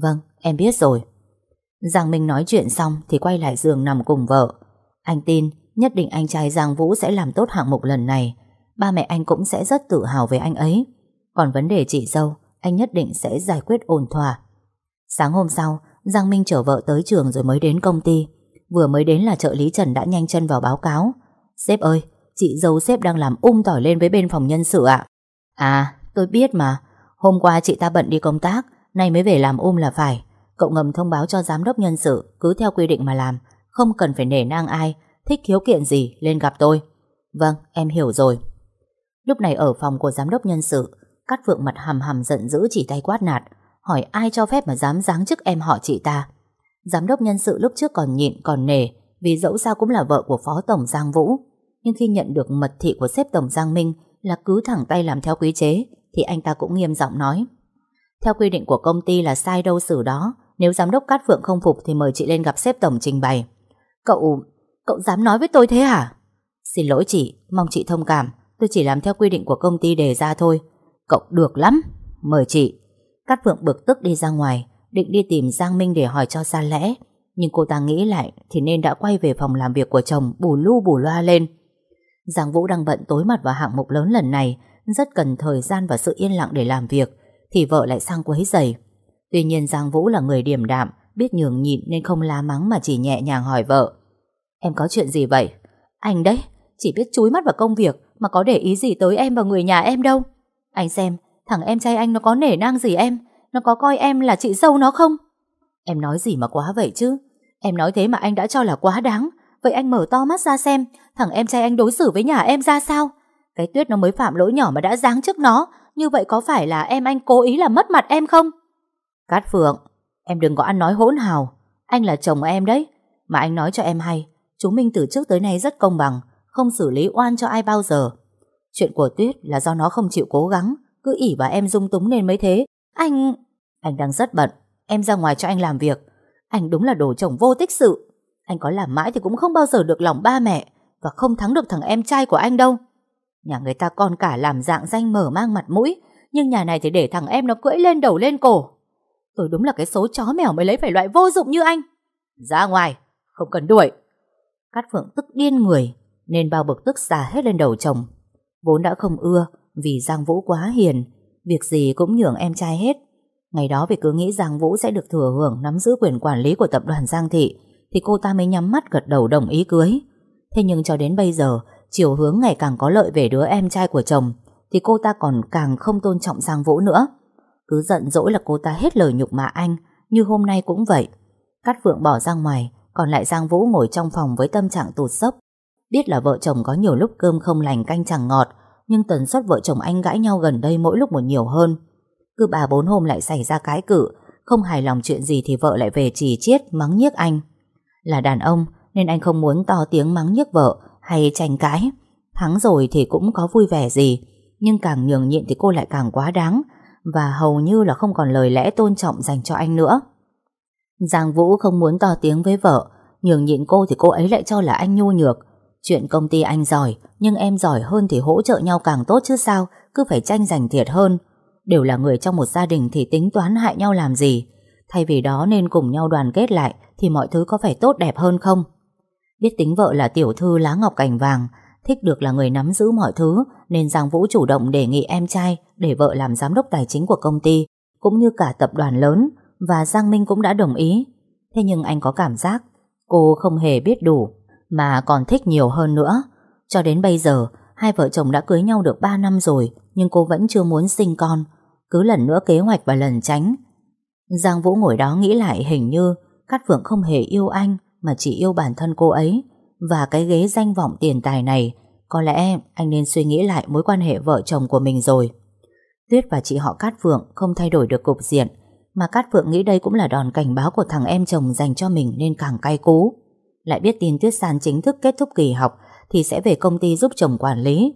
Vâng, em biết rồi. Giang Minh nói chuyện xong Thì quay lại giường nằm cùng vợ. Anh tin nhất định anh trai Giang Vũ sẽ làm tốt hạng mục lần này. Ba mẹ anh cũng sẽ rất tự hào về anh ấy. Còn vấn đề chị dâu Anh nhất định sẽ giải quyết ổn thỏa. Sáng hôm sau Giang Minh chở vợ tới trường rồi mới đến công ty. Vừa mới đến là trợ lý Trần đã nhanh chân vào báo cáo. Sếp ơi, Chị dâu sếp đang làm ung tỏi lên với bên phòng nhân sự ạ. À tôi biết mà. Hôm qua chị ta bận đi công tác, Nay mới về làm ung là phải. Cậu ngầm thông báo cho giám đốc nhân sự, Cứ theo quy định mà làm, Không cần phải nể nang ai, Thích khiếu kiện gì lên gặp tôi. Vâng em hiểu rồi. Lúc này ở phòng của giám đốc nhân sự, Cát Phượng mặt hầm hầm giận dữ chỉ tay quát nạt, Hỏi ai cho phép mà dám giáng chức em họ chị ta. Giám đốc nhân sự lúc trước còn nhịn còn nể Vì dẫu sao cũng là vợ của Phó Tổng Giang Vũ Nhưng khi nhận được mật thị của sếp Tổng Giang Minh là cứ thẳng tay làm theo quy chế thì anh ta cũng nghiêm giọng nói. Theo quy định của công ty là sai đâu xử đó, nếu giám đốc Cát Phượng không phục thì mời chị lên gặp sếp tổng trình bày. Cậu, cậu dám nói với tôi thế hả? Xin lỗi chị, mong chị thông cảm, tôi chỉ làm theo quy định của công ty đề ra thôi. Cậu được lắm, mời chị. Cát Phượng bực tức đi ra ngoài, định đi tìm Giang Minh để hỏi cho ra lẽ. Nhưng cô ta nghĩ lại thì nên đã quay về phòng làm việc của chồng bù lu bù loa lên. Giang Vũ đang bận tối mặt vào hạng mục lớn lần này, rất cần thời gian và sự yên lặng để làm việc, thì vợ lại sang quấy giày. Tuy nhiên Giang Vũ là người điềm đạm, biết nhường nhịn nên không la mắng mà chỉ nhẹ nhàng hỏi vợ. Em có chuyện gì vậy? Anh đấy, chỉ biết chúi mắt vào công việc mà có để ý gì tới em và người nhà em đâu. Anh xem, thằng em trai anh nó có nể nang gì em, nó có coi em là chị dâu nó không? Em nói gì mà quá vậy chứ? Em nói thế mà anh đã cho là quá đáng, Vậy anh mở to mắt ra xem Thằng em trai anh đối xử với nhà em ra sao? Cái tuyết nó mới phạm lỗi nhỏ mà đã giáng trước nó Như vậy có phải là em anh cố ý là mất mặt em không? Cát Phượng Em đừng có ăn nói hỗn hào. Anh là chồng em đấy. Mà anh nói cho em hay Chúng mình từ trước tới nay rất công bằng Không xử lý oan cho ai bao giờ. Chuyện của Tuyết là do nó không chịu cố gắng Cứ ỉ và em dung túng nên mới thế. Anh... Anh đang rất bận. Em ra ngoài cho anh làm việc. Anh đúng là đồ chồng vô tích sự. Anh có làm mãi thì cũng không bao giờ được lòng ba mẹ Và không thắng được thằng em trai của anh đâu. Nhà người ta con cả làm dạng danh mở mang mặt mũi, Nhưng nhà này thì để thằng em nó cưỡi lên đầu lên cổ. Tôi đúng là cái số chó mèo mới lấy phải loại vô dụng như anh. Ra ngoài, Không cần đuổi. Cát Phượng tức điên người, Nên bao bực tức xả hết lên đầu chồng. Vốn đã không ưa Vì Giang Vũ quá hiền Việc gì cũng nhường em trai hết Ngày đó vì cứ nghĩ rằng Vũ sẽ được thừa hưởng Nắm giữ quyền quản lý của tập đoàn Giang Thị thì cô ta mới nhắm mắt gật đầu đồng ý cưới. Thế nhưng cho đến bây giờ, chiều hướng ngày càng có lợi về đứa em trai của chồng, thì cô ta còn càng không tôn trọng Giang Vũ nữa. Cứ giận dỗi là cô ta hết lời nhục mạ anh, như hôm nay cũng vậy. Cát Phượng bỏ ra ngoài, còn lại Giang Vũ ngồi trong phòng với tâm trạng tụt sốc. Biết là vợ chồng có nhiều lúc cơm không lành canh chẳng ngọt, nhưng tần suất vợ chồng anh gãi nhau gần đây mỗi lúc một nhiều hơn. Cứ bà bốn hôm lại xảy ra cái cự, không hài lòng chuyện gì thì vợ lại về chỉ chiết mắng nhiếc anh. Là đàn ông nên anh không muốn to tiếng mắng nhức vợ hay tranh cãi. Thắng rồi thì cũng có vui vẻ gì, nhưng càng nhường nhịn thì cô lại càng quá đáng và hầu như là không còn lời lẽ tôn trọng dành cho anh nữa. Giang Vũ không muốn to tiếng với vợ, nhường nhịn cô thì cô ấy lại cho là anh nhu nhược. Chuyện công ty anh giỏi, nhưng em giỏi hơn thì hỗ trợ nhau càng tốt chứ sao, cứ phải tranh giành thiệt hơn. Đều là người trong một gia đình thì tính toán hại nhau làm gì. Thay vì đó nên cùng nhau đoàn kết lại thì mọi thứ có phải tốt đẹp hơn không? Biết tính vợ là tiểu thư lá ngọc cành vàng, thích được là người nắm giữ mọi thứ nên Giang Vũ chủ động đề nghị em trai để vợ làm giám đốc tài chính của công ty cũng như cả tập đoàn lớn và Giang Minh cũng đã đồng ý. Thế nhưng anh có cảm giác Cô không hề biết đủ mà còn thích nhiều hơn nữa. Cho đến bây giờ, Hai vợ chồng đã cưới nhau được 3 năm rồi, Nhưng cô vẫn chưa muốn sinh con. Cứ lần nữa kế hoạch và lần tránh. Giang Vũ ngồi đó nghĩ lại hình như Cát Phượng không hề yêu anh, Mà chỉ yêu bản thân cô ấy. Và cái ghế danh vọng tiền tài này, Có lẽ anh nên suy nghĩ lại mối quan hệ vợ chồng của mình rồi. Tuyết và chị họ Cát Phượng không thay đổi được cục diện, Mà Cát Phượng nghĩ đây cũng là đòn cảnh báo của thằng em chồng dành cho mình nên càng cay cú. Lại biết tin Tuyết San chính thức kết thúc kỳ học Thì sẽ về công ty giúp chồng quản lý.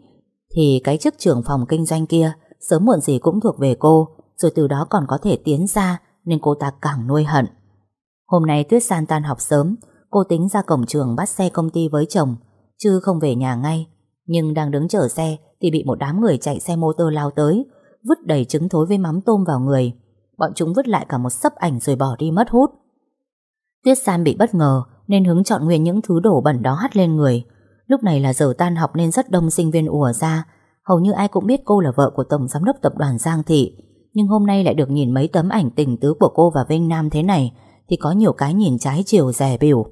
Thì cái chức trưởng phòng kinh doanh kia, Sớm muộn gì cũng thuộc về cô, Rồi từ đó còn có thể tiến ra Nên cô ta càng nuôi hận. Hôm nay Tuyết San tan học sớm, Cô tính ra cổng trường bắt xe công ty với chồng, Chứ không về nhà ngay. Nhưng đang đứng chờ xe Thì bị một đám người chạy xe mô tô lao tới, Vứt đầy trứng thối với mắm tôm vào người. Bọn chúng vứt lại cả một sấp ảnh Rồi bỏ đi mất hút. Tuyết San bị bất ngờ nên hứng chọn nguyên những thứ đổ bẩn đó hắt lên người. Lúc này là giờ tan học Nên rất đông sinh viên ùa ra. Hầu như ai cũng biết cô là vợ của Tổng Giám đốc Tập đoàn Giang Thị. Nhưng hôm nay lại được nhìn mấy tấm ảnh tình tứ của cô và Vinh Nam thế này, Thì có nhiều cái nhìn trái chiều rẻ biểu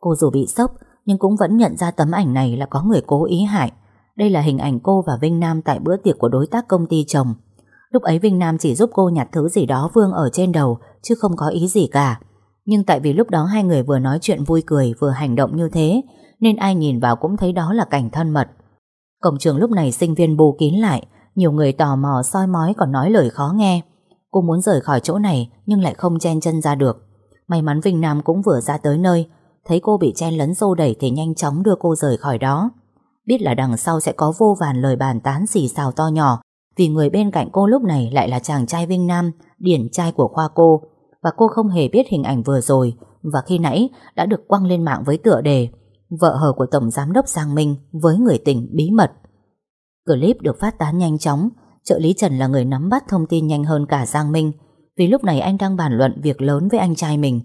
Cô dù bị sốc, Nhưng cũng vẫn nhận ra tấm ảnh này là có người cố ý hại. Đây là hình ảnh cô và Vinh Nam Tại bữa tiệc của đối tác công ty chồng. Lúc ấy Vinh Nam chỉ giúp cô nhặt thứ gì đó vương ở trên đầu, Chứ không có ý gì cả. Nhưng tại vì lúc đó hai người vừa nói chuyện vui cười, Vừa hành động như thế, Nên ai nhìn vào cũng thấy đó là cảnh thân mật. Cổng trường lúc này sinh viên bù kín lại, Nhiều người tò mò, soi mói còn nói lời khó nghe. Cô muốn rời khỏi chỗ này, Nhưng lại không chen chân ra được. May mắn Vinh Nam cũng vừa ra tới nơi, Thấy cô bị chen lấn xô đẩy Thì nhanh chóng đưa cô rời khỏi đó. Biết là đằng sau sẽ có vô vàn lời bàn tán xì xào to nhỏ, Vì người bên cạnh cô lúc này lại là chàng trai Vinh Nam, Điển trai của khoa cô. Và cô không hề biết hình ảnh vừa rồi Và khi nãy đã được quăng lên mạng với tựa đề vợ hờ của Tổng Giám đốc Giang Minh với người tình bí mật. Clip được phát tán nhanh chóng, trợ lý Trần là người nắm bắt thông tin nhanh hơn cả Giang Minh, vì lúc này anh đang bàn luận việc lớn với anh trai mình.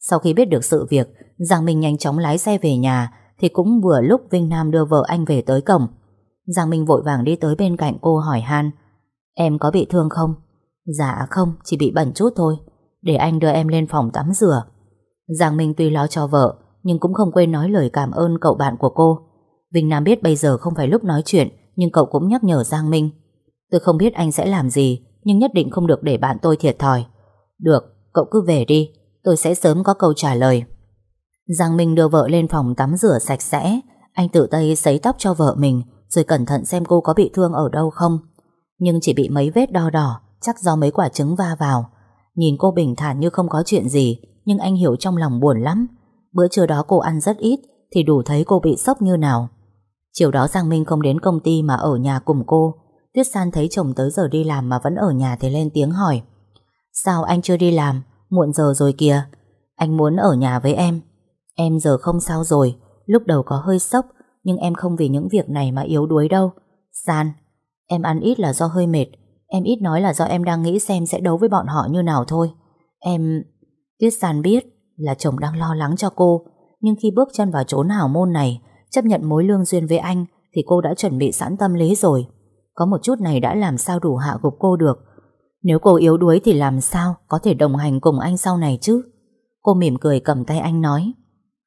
Sau khi biết được sự việc, Giang Minh nhanh chóng lái xe về nhà, thì cũng vừa lúc Vinh Nam đưa vợ anh về tới cổng. Giang Minh vội vàng đi tới bên cạnh cô hỏi han, Em có bị thương không? Dạ không, chỉ bị bẩn chút thôi. Để anh đưa em lên phòng tắm rửa. Giang Minh tuy lo cho vợ, nhưng cũng không quên nói lời cảm ơn cậu bạn của cô. Vinh Nam biết bây giờ không phải lúc nói chuyện, nhưng cậu cũng nhắc nhở Giang Minh. Tôi không biết anh sẽ làm gì, nhưng nhất định không được để bạn tôi thiệt thòi. Được, cậu cứ về đi, tôi sẽ sớm có câu trả lời. Giang Minh đưa vợ lên phòng tắm rửa sạch sẽ, anh tự tay sấy tóc cho vợ mình, rồi cẩn thận xem cô có bị thương ở đâu không. Nhưng chỉ bị mấy vết đo đỏ, chắc do mấy quả trứng va vào. Nhìn cô bình thản như không có chuyện gì, nhưng anh hiểu trong lòng buồn lắm. Bữa trưa đó cô ăn rất ít Thì đủ thấy cô bị sốc như nào. Chiều đó Giang Minh không đến công ty Mà ở nhà cùng cô. Tuyết San thấy chồng tới giờ đi làm mà vẫn ở nhà Thì lên tiếng hỏi Sao anh chưa đi làm? Muộn giờ rồi kìa. Anh muốn ở nhà với em. Em giờ không sao rồi. Lúc đầu có hơi sốc Nhưng em không vì những việc này mà yếu đuối đâu. San Em ăn ít là do hơi mệt. Em ít nói là do em đang nghĩ xem sẽ đấu với bọn họ như nào thôi Em... Tuyết San biết là chồng đang lo lắng cho cô, nhưng khi bước chân vào chốn hào môn này, chấp nhận mối lương duyên với anh, thì cô đã chuẩn bị sẵn tâm lý rồi. Có một chút này đã làm sao đủ hạ gục cô được. Nếu cô yếu đuối thì làm sao có thể đồng hành cùng anh sau này chứ? Cô mỉm cười cầm tay anh nói.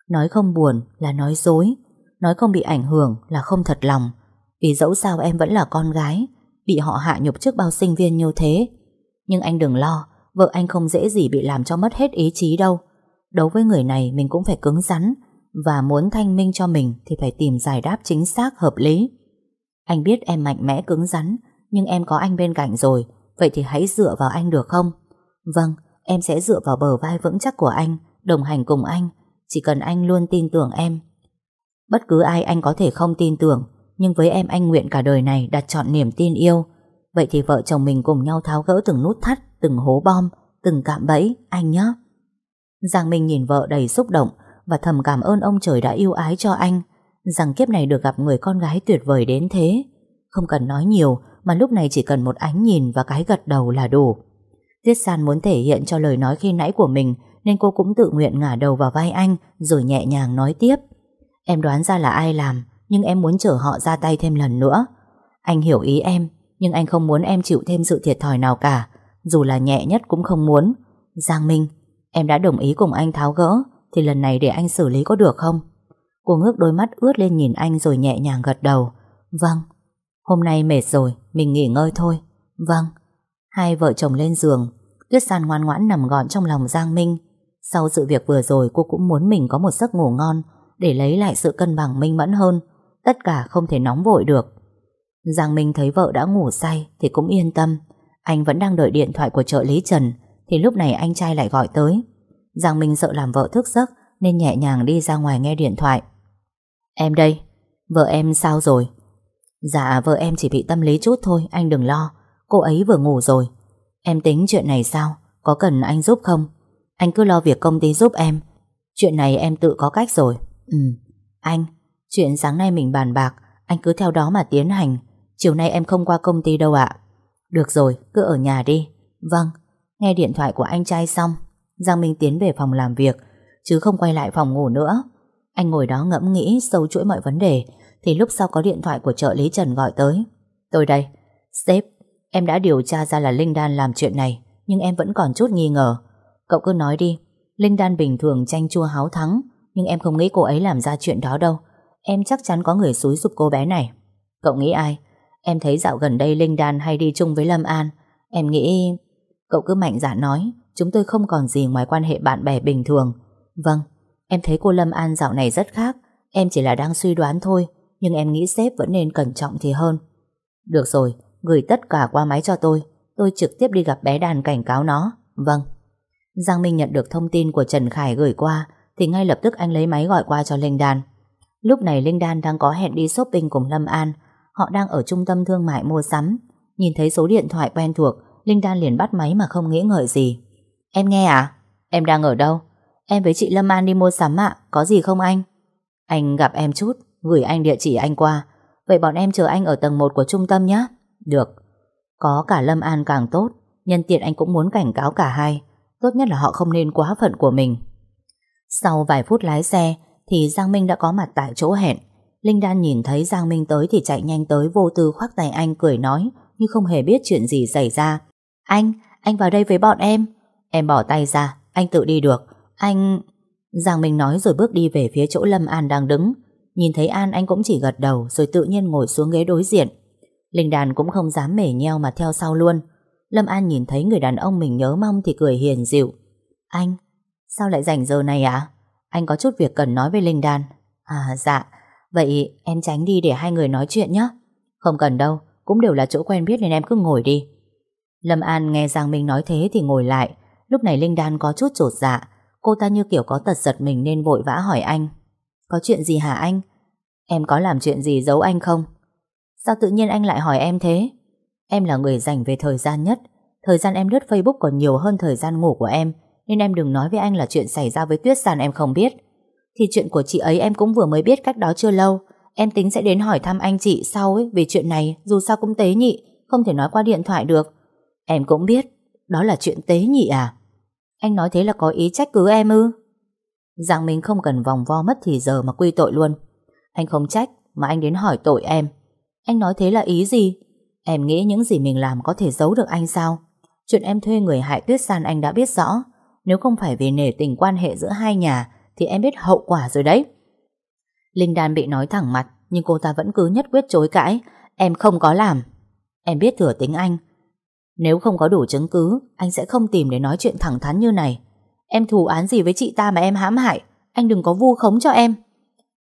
Nói không buồn là nói dối, nói không bị ảnh hưởng là không thật lòng. Vì dẫu sao em vẫn là con gái, bị họ hạ nhục trước bao sinh viên như thế. Nhưng anh đừng lo, vợ anh không dễ gì bị làm cho mất hết ý chí đâu. Đấu với người này mình cũng phải cứng rắn Và muốn thanh minh cho mình Thì phải tìm giải đáp chính xác hợp lý Anh biết em mạnh mẽ cứng rắn Nhưng em có anh bên cạnh rồi Vậy thì hãy dựa vào anh được không Vâng em sẽ dựa vào bờ vai vững chắc của anh Đồng hành cùng anh Chỉ cần anh luôn tin tưởng em Bất cứ ai anh có thể không tin tưởng nhưng với em anh nguyện cả đời này Đặt chọn niềm tin yêu Vậy thì vợ chồng mình cùng nhau tháo gỡ từng nút thắt Từng hố bom, từng cạm bẫy Anh nhé Giang Minh nhìn vợ đầy xúc động và thầm cảm ơn ông trời đã yêu ái cho anh, rằng kiếp này được gặp người con gái tuyệt vời đến thế. Không cần nói nhiều mà lúc này chỉ cần một ánh nhìn và cái gật đầu là đủ. Tiết San muốn thể hiện cho lời nói khi nãy của mình nên cô cũng tự nguyện ngả đầu vào vai anh rồi nhẹ nhàng nói tiếp. Em đoán ra là ai làm nhưng em muốn chở họ ra tay thêm lần nữa. Anh hiểu ý em, nhưng anh không muốn em chịu thêm sự thiệt thòi nào cả, dù là nhẹ nhất cũng không muốn. Giang Minh, Em đã đồng ý cùng anh tháo gỡ, Thì lần này để anh xử lý có được không? Cô ngước đôi mắt ướt lên nhìn anh rồi nhẹ nhàng gật đầu. Vâng Hôm nay mệt rồi, Mình nghỉ ngơi thôi. Vâng. Hai vợ chồng lên giường, Tuyết San ngoan ngoãn nằm gọn trong lòng Giang Minh. Sau sự việc vừa rồi, cô cũng muốn mình có một giấc ngủ ngon, Để lấy lại sự cân bằng minh mẫn hơn. Tất cả không thể nóng vội được. Giang Minh thấy vợ đã ngủ say Thì cũng yên tâm. Anh vẫn đang đợi điện thoại của trợ lý Trần, Thì lúc này anh trai lại gọi tới. Giang Minh sợ làm vợ thức giấc Nên nhẹ nhàng đi ra ngoài nghe điện thoại. Em đây, Vợ em sao rồi? Dạ vợ em chỉ bị tâm lý chút thôi, Anh đừng lo. Cô ấy vừa ngủ rồi. Em tính chuyện này sao? Có cần anh giúp không? Anh cứ lo việc công ty giúp em. Chuyện này em tự có cách rồi. Ừ Anh Chuyện sáng nay mình bàn bạc, Anh cứ theo đó mà tiến hành. Chiều nay em không qua công ty đâu ạ. Được rồi, cứ ở nhà đi. Vâng Nghe điện thoại của anh trai xong, Giang Minh tiến về phòng làm việc, Chứ không quay lại phòng ngủ nữa. Anh ngồi đó ngẫm nghĩ, sâu chuỗi mọi vấn đề, Thì lúc sau có điện thoại của trợ lý Trần gọi tới. Tôi đây, Sếp, Em đã điều tra ra là Linh Đan làm chuyện này, Nhưng em vẫn còn chút nghi ngờ. Cậu cứ nói đi, Linh Đan bình thường tranh chua háo thắng, Nhưng em không nghĩ cô ấy làm ra chuyện đó đâu. Em chắc chắn có người xúi giục cô bé này. Cậu nghĩ ai? Em thấy dạo gần đây Linh Đan hay đi chung với Lâm An. Em nghĩ Cậu cứ mạnh dạn nói, Chúng tôi không còn gì ngoài quan hệ bạn bè bình thường. Vâng Em thấy cô Lâm An dạo này rất khác. Em chỉ là đang suy đoán thôi, Nhưng em nghĩ sếp vẫn nên cẩn trọng thì hơn. Được rồi, Gửi tất cả qua máy cho tôi. Tôi trực tiếp đi gặp bé đàn cảnh cáo nó. Vâng. Giang Minh nhận được thông tin của Trần Khải gửi qua, Thì ngay lập tức anh lấy máy gọi qua cho Linh Đan. Lúc này Linh Đan đang có hẹn đi shopping cùng Lâm An. Họ đang ở trung tâm thương mại mua sắm. Nhìn thấy số điện thoại quen thuộc, Linh Đan liền bắt máy mà không nghĩ ngợi gì. Em nghe à? Em đang ở đâu? Em với chị Lâm An đi mua sắm ạ, Có gì không anh? Anh gặp em chút, Gửi anh địa chỉ anh qua. Vậy bọn em chờ anh ở tầng 1 của trung tâm nhé được. Có cả Lâm An càng tốt, Nhân tiện anh cũng muốn cảnh cáo cả hai. Tốt nhất là họ không nên quá phận của mình. Sau vài phút lái xe thì Giang Minh đã có mặt tại chỗ hẹn. Linh Đan nhìn thấy Giang Minh tới Thì chạy nhanh tới vô tư khoác tay anh cười nói Như không hề biết chuyện gì xảy ra. Anh, anh vào đây với bọn em. Em bỏ tay ra, anh tự đi được. Anh... Giang Minh nói rồi bước đi về phía chỗ Lâm An đang đứng. Nhìn thấy An anh cũng chỉ gật đầu Rồi tự nhiên ngồi xuống ghế đối diện. Linh Đàn cũng không dám mể nheo mà theo sau luôn. Lâm An nhìn thấy người đàn ông mình nhớ mong Thì cười hiền dịu. Anh, sao lại rảnh giờ này ạ? Anh có chút việc cần nói với Linh Đan. À dạ. Vậy em tránh đi để hai người nói chuyện nhé. Không cần đâu, Cũng đều là chỗ quen biết nên em cứ ngồi đi. Lâm An nghe Giang Minh nói thế thì ngồi lại. Lúc này Linh Đan có chút trột dạ. Cô ta như kiểu có tật giật mình nên vội vã hỏi anh. Có chuyện gì hả anh? Em có làm chuyện gì giấu anh không? Sao tự nhiên anh lại hỏi em thế? Em là người dành về thời gian nhất. Thời gian em lướt Facebook còn nhiều hơn thời gian ngủ của em. Nên em đừng nói với anh là chuyện xảy ra với Tuyết Sàn em không biết. Thì chuyện của chị ấy em cũng vừa mới biết cách đó chưa lâu. Em tính sẽ đến hỏi thăm anh chị sau ấy, Về chuyện này. Dù sao cũng tế nhị, Không thể nói qua điện thoại được. Em cũng biết, Đó là chuyện tế nhị à? Anh nói thế là có ý trách cứ em ư? Rằng mình không cần vòng vo mất thì giờ mà quy tội luôn. Anh không trách, Mà anh đến hỏi tội em. Anh nói thế là ý gì? Em nghĩ những gì mình làm có thể giấu được anh sao? Chuyện em thuê người hại tuyết san anh đã biết rõ. Nếu không phải vì nể tình quan hệ giữa hai nhà thì em biết hậu quả rồi đấy. Linh Đan bị nói thẳng mặt nhưng cô ta vẫn cứ nhất quyết chối cãi. Em không có làm. Em biết thừa tính anh. Nếu không có đủ chứng cứ anh sẽ không tìm để nói chuyện thẳng thắn như này. Em thù án gì với chị ta mà em hãm hại Anh đừng có vu khống cho em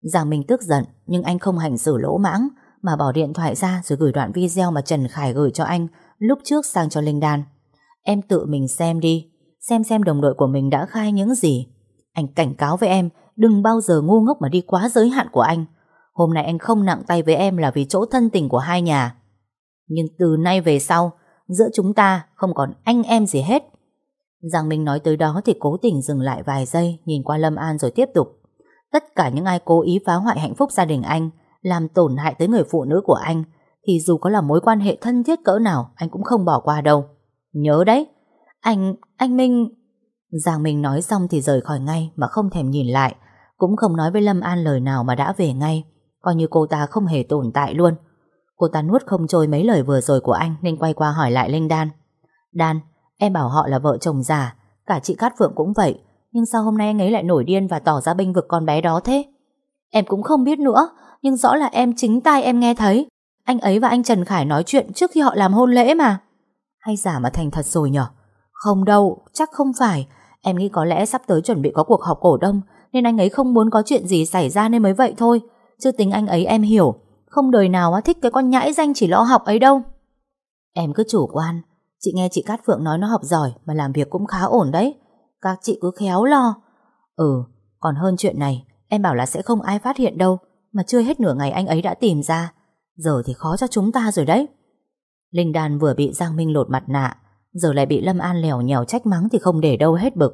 Giang Minh tức giận Nhưng anh không hành xử lỗ mãng mà bỏ điện thoại ra rồi gửi đoạn video mà Trần Khải gửi cho anh lúc trước sang cho Linh Đan. Em tự mình xem đi, xem xem đồng đội của mình đã khai những gì. Anh cảnh cáo với em, đừng bao giờ ngu ngốc mà đi quá giới hạn của anh. Hôm nay anh không nặng tay với em là vì chỗ thân tình của hai nhà. Nhưng từ nay về sau, giữa chúng ta không còn anh em gì hết. Giang Minh nói tới đó thì cố tình dừng lại vài giây, nhìn qua Lâm An rồi tiếp tục. Tất cả những ai cố ý phá hoại hạnh phúc gia đình anh làm tổn hại tới người phụ nữ của anh thì dù có là mối quan hệ thân thiết cỡ nào anh cũng không bỏ qua đâu. Nhớ đấy, anh, anh Minh... Giang Minh nói xong thì rời khỏi ngay mà không thèm nhìn lại, cũng không nói với Lâm An lời nào mà đã về ngay, coi như cô ta không hề tồn tại luôn. Cô ta nuốt không trôi mấy lời vừa rồi của anh nên quay qua hỏi lại Linh Đan. Đan, em bảo họ là vợ chồng già, cả chị Cát Phượng cũng vậy, Nhưng sao hôm nay anh ấy lại nổi điên và tỏ ra bênh vực con bé đó thế? Em cũng không biết nữa, nhưng rõ là em chính tai em nghe thấy. Anh ấy và anh Trần Khải nói chuyện trước khi họ làm hôn lễ mà. Hay giả mà thành thật rồi nhở? Không đâu, chắc không phải. Em nghĩ có lẽ sắp tới chuẩn bị có cuộc họp cổ đông nên anh ấy không muốn có chuyện gì xảy ra nên mới vậy thôi. Chứ tính anh ấy em hiểu. Không đời nào thích cái con nhãi danh chỉ lo học ấy đâu. Em cứ chủ quan. Chị nghe chị Cát Phượng nói nó học giỏi mà làm việc cũng khá ổn đấy. Các chị cứ khéo lo. Ừ, còn hơn chuyện này, em bảo là sẽ không ai phát hiện đâu. Mà chưa hết nửa ngày anh ấy đã tìm ra. Giờ thì khó cho chúng ta rồi đấy. Linh Đan vừa bị Giang Minh lột mặt nạ, giờ lại bị Lâm An lèo nhèo trách mắng thì không để đâu hết bực.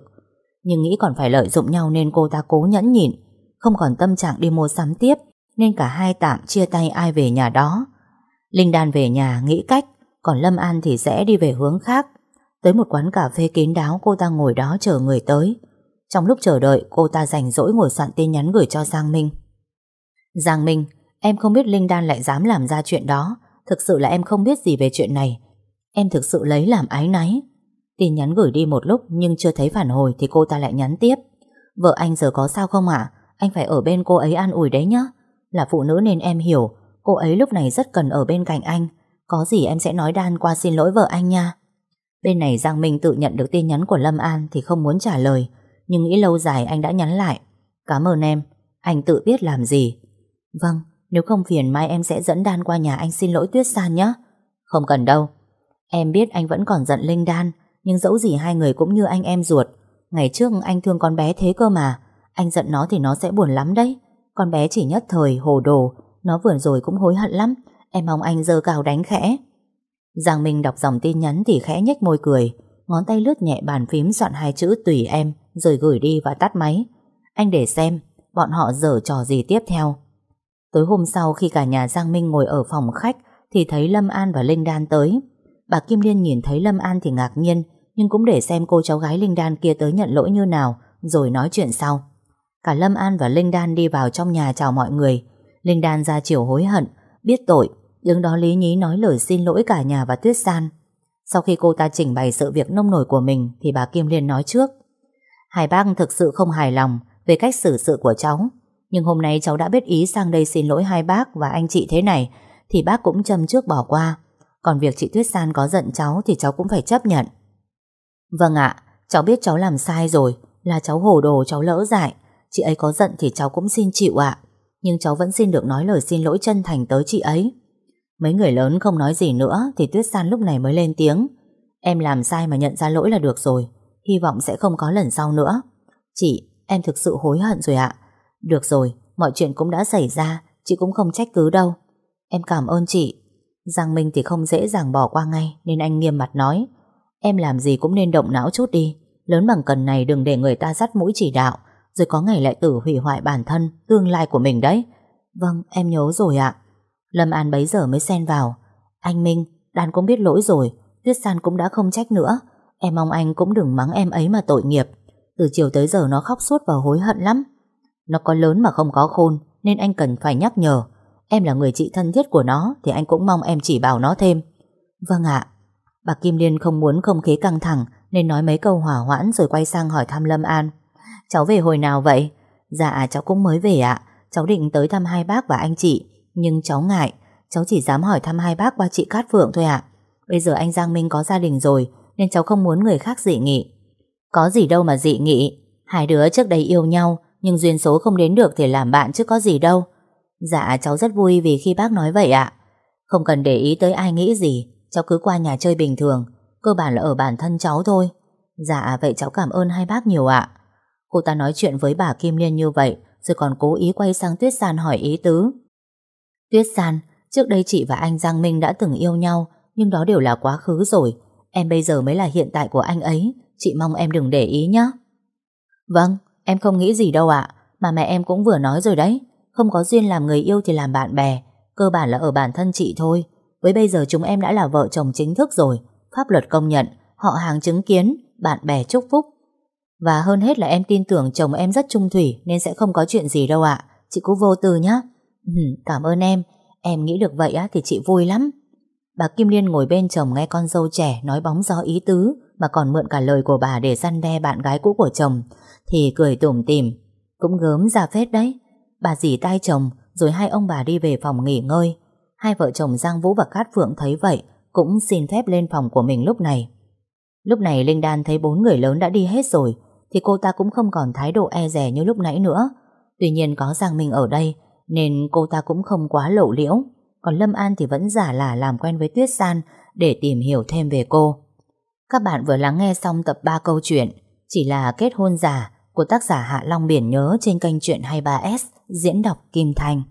Nhưng nghĩ còn phải lợi dụng nhau nên cô ta cố nhẫn nhịn, không còn tâm trạng đi mua sắm tiếp, nên cả hai tạm chia tay ai về nhà đó. Linh Đan về nhà nghĩ cách, còn Lâm An thì sẽ đi về hướng khác. Tới một quán cà phê kín đáo cô ta ngồi đó chờ người tới. Trong lúc chờ đợi cô ta rảnh rỗi ngồi soạn tin nhắn gửi cho Giang Minh. Giang Minh, em không biết Linh Đan lại dám làm ra chuyện đó. Thực sự là em không biết gì về chuyện này. Em thực sự lấy làm ái náy. Tin nhắn gửi đi một lúc nhưng chưa thấy phản hồi thì cô ta lại nhắn tiếp. Vợ anh giờ có sao không ạ? Anh phải ở bên cô ấy an ủi đấy nhá. Là phụ nữ nên em hiểu, cô ấy lúc này rất cần ở bên cạnh anh. Có gì em sẽ nói đan qua xin lỗi vợ anh nha. Bên này Giang Minh tự nhận được tin nhắn của Lâm An thì không muốn trả lời. Nhưng nghĩ lâu dài anh đã nhắn lại. Cảm ơn em, anh tự biết làm gì. Vâng, nếu không phiền mai em sẽ dẫn Đan qua nhà anh xin lỗi Tuyết San nhé. Không cần đâu. Em biết anh vẫn còn giận Linh Đan, nhưng dẫu gì hai người cũng như anh em ruột. Ngày trước anh thương con bé thế cơ mà. Anh giận nó thì nó sẽ buồn lắm đấy. Con bé chỉ nhất thời, hồ đồ. Nó vừa rồi cũng hối hận lắm. Em mong anh dơ cao đánh khẽ. Giang Minh đọc dòng tin nhắn thì khẽ nhếch môi cười. Ngón tay lướt nhẹ bàn phím soạn hai chữ tùy em, rồi gửi đi và tắt máy. Anh để xem, bọn họ dở trò gì tiếp theo. Tối hôm sau khi cả nhà Giang Minh ngồi ở phòng khách thì thấy Lâm An và Linh Đan tới. Bà Kim Liên nhìn thấy Lâm An thì ngạc nhiên nhưng cũng để xem cô cháu gái Linh Đan kia tới nhận lỗi như nào rồi nói chuyện sau. Cả Lâm An và Linh Đan đi vào trong nhà chào mọi người. Linh Đan ra chiều hối hận, biết tội, đứng đó lý nhí nói lời xin lỗi cả nhà và Tuyết San. Sau khi cô ta trình bày sự việc nông nổi của mình thì bà Kim Liên nói trước. Hải bác thực sự không hài lòng về cách xử sự của cháu. Nhưng hôm nay cháu đã biết ý sang đây xin lỗi hai bác và anh chị thế này thì bác cũng châm trước bỏ qua. Còn việc chị Tuyết San có giận cháu thì cháu cũng phải chấp nhận. Vâng ạ, cháu biết cháu làm sai rồi, là cháu hồ đồ cháu lỡ dại. Chị ấy có giận thì cháu cũng xin chịu ạ. Nhưng cháu vẫn xin được nói lời xin lỗi chân thành tới chị ấy. Mấy người lớn không nói gì nữa thì Tuyết San lúc này mới lên tiếng. Em làm sai mà nhận ra lỗi là được rồi. Hy vọng sẽ không có lần sau nữa. Chị, em thực sự hối hận rồi ạ. Được rồi, mọi chuyện cũng đã xảy ra, chị cũng không trách cứ đâu. Em cảm ơn chị. Giang Minh thì không dễ dàng bỏ qua ngay nên anh nghiêm mặt nói. Em làm gì cũng nên động não chút đi. Lớn bằng cần này đừng để người ta dắt mũi chỉ đạo rồi có ngày lại tử hủy hoại bản thân, tương lai của mình đấy. Vâng, em nhớ rồi ạ. Lâm An bấy giờ mới xen vào. Anh Minh, Đan cũng biết lỗi rồi, Tuyết San cũng đã không trách nữa. Em mong anh cũng đừng mắng em ấy mà tội nghiệp. Từ chiều tới giờ nó khóc suốt và hối hận lắm. Nó có lớn mà không có khôn Nên anh cần phải nhắc nhở Em là người chị thân thiết của nó, Thì anh cũng mong em chỉ bảo nó thêm. Vâng ạ. Bà Kim Liên không muốn không khí căng thẳng, Nên nói mấy câu hỏa hoãn rồi quay sang hỏi thăm Lâm An. Cháu về hồi nào vậy? Dạ cháu cũng mới về ạ. Cháu định tới thăm hai bác và anh chị, Nhưng cháu ngại. Cháu chỉ dám hỏi thăm hai bác qua chị Cát Phượng thôi ạ. Bây giờ anh Giang Minh có gia đình rồi, Nên cháu không muốn người khác dị nghị. Có gì đâu mà dị nghị. Hai đứa trước đây yêu nhau, nhưng duyên số không đến được thì làm bạn chứ có gì đâu. Dạ cháu rất vui vì khi bác nói vậy ạ. Không cần để ý tới ai nghĩ gì, Cháu cứ qua nhà chơi bình thường, Cơ bản là ở bản thân cháu thôi. Dạ vậy cháu cảm ơn hai bác nhiều ạ. Cô ta nói chuyện với bà Kim Liên như vậy, Rồi còn cố ý quay sang Tuyết San hỏi ý tứ. Tuyết San, Trước đây chị và anh Giang Minh đã từng yêu nhau, Nhưng đó đều là quá khứ rồi. Em bây giờ mới là hiện tại của anh ấy, Chị mong em đừng để ý nhé. Vâng Em không nghĩ gì đâu ạ, Mà mẹ em cũng vừa nói rồi đấy. Không có duyên làm người yêu thì làm bạn bè Cơ bản là ở bản thân chị thôi. Với bây giờ chúng em đã là vợ chồng chính thức rồi Pháp luật công nhận Họ hàng chứng kiến Bạn bè chúc phúc. Và hơn hết là em tin tưởng chồng em rất trung thủy Nên sẽ không có chuyện gì đâu ạ. Chị cứ vô tư nhé ừ, Cảm ơn em. Em nghĩ được vậy á thì chị vui lắm. Bà Kim Liên ngồi bên chồng nghe con dâu trẻ nói bóng gió ý tứ mà còn mượn cả lời của bà để săn đe bạn gái cũ của chồng thì cười tủm tỉm. Cũng gớm ra phết đấy. Bà dì tay chồng, rồi hai ông bà đi về phòng nghỉ ngơi. Hai vợ chồng Giang Vũ và Cát Phượng thấy vậy, cũng xin phép lên phòng của mình lúc này. Lúc này Linh Đan thấy bốn người lớn đã đi hết rồi, thì cô ta cũng không còn thái độ e rè như lúc nãy nữa. Tuy nhiên có Giang Minh ở đây, nên cô ta cũng không quá lộ liễu. Còn Lâm An thì vẫn giả là làm quen với Tuyết San để tìm hiểu thêm về cô. Các bạn vừa lắng nghe xong tập 3 câu chuyện, Chỉ là kết hôn giả của tác giả Hạ Long Biển Nhớ trên kênh truyện 23S diễn đọc Kim Thành.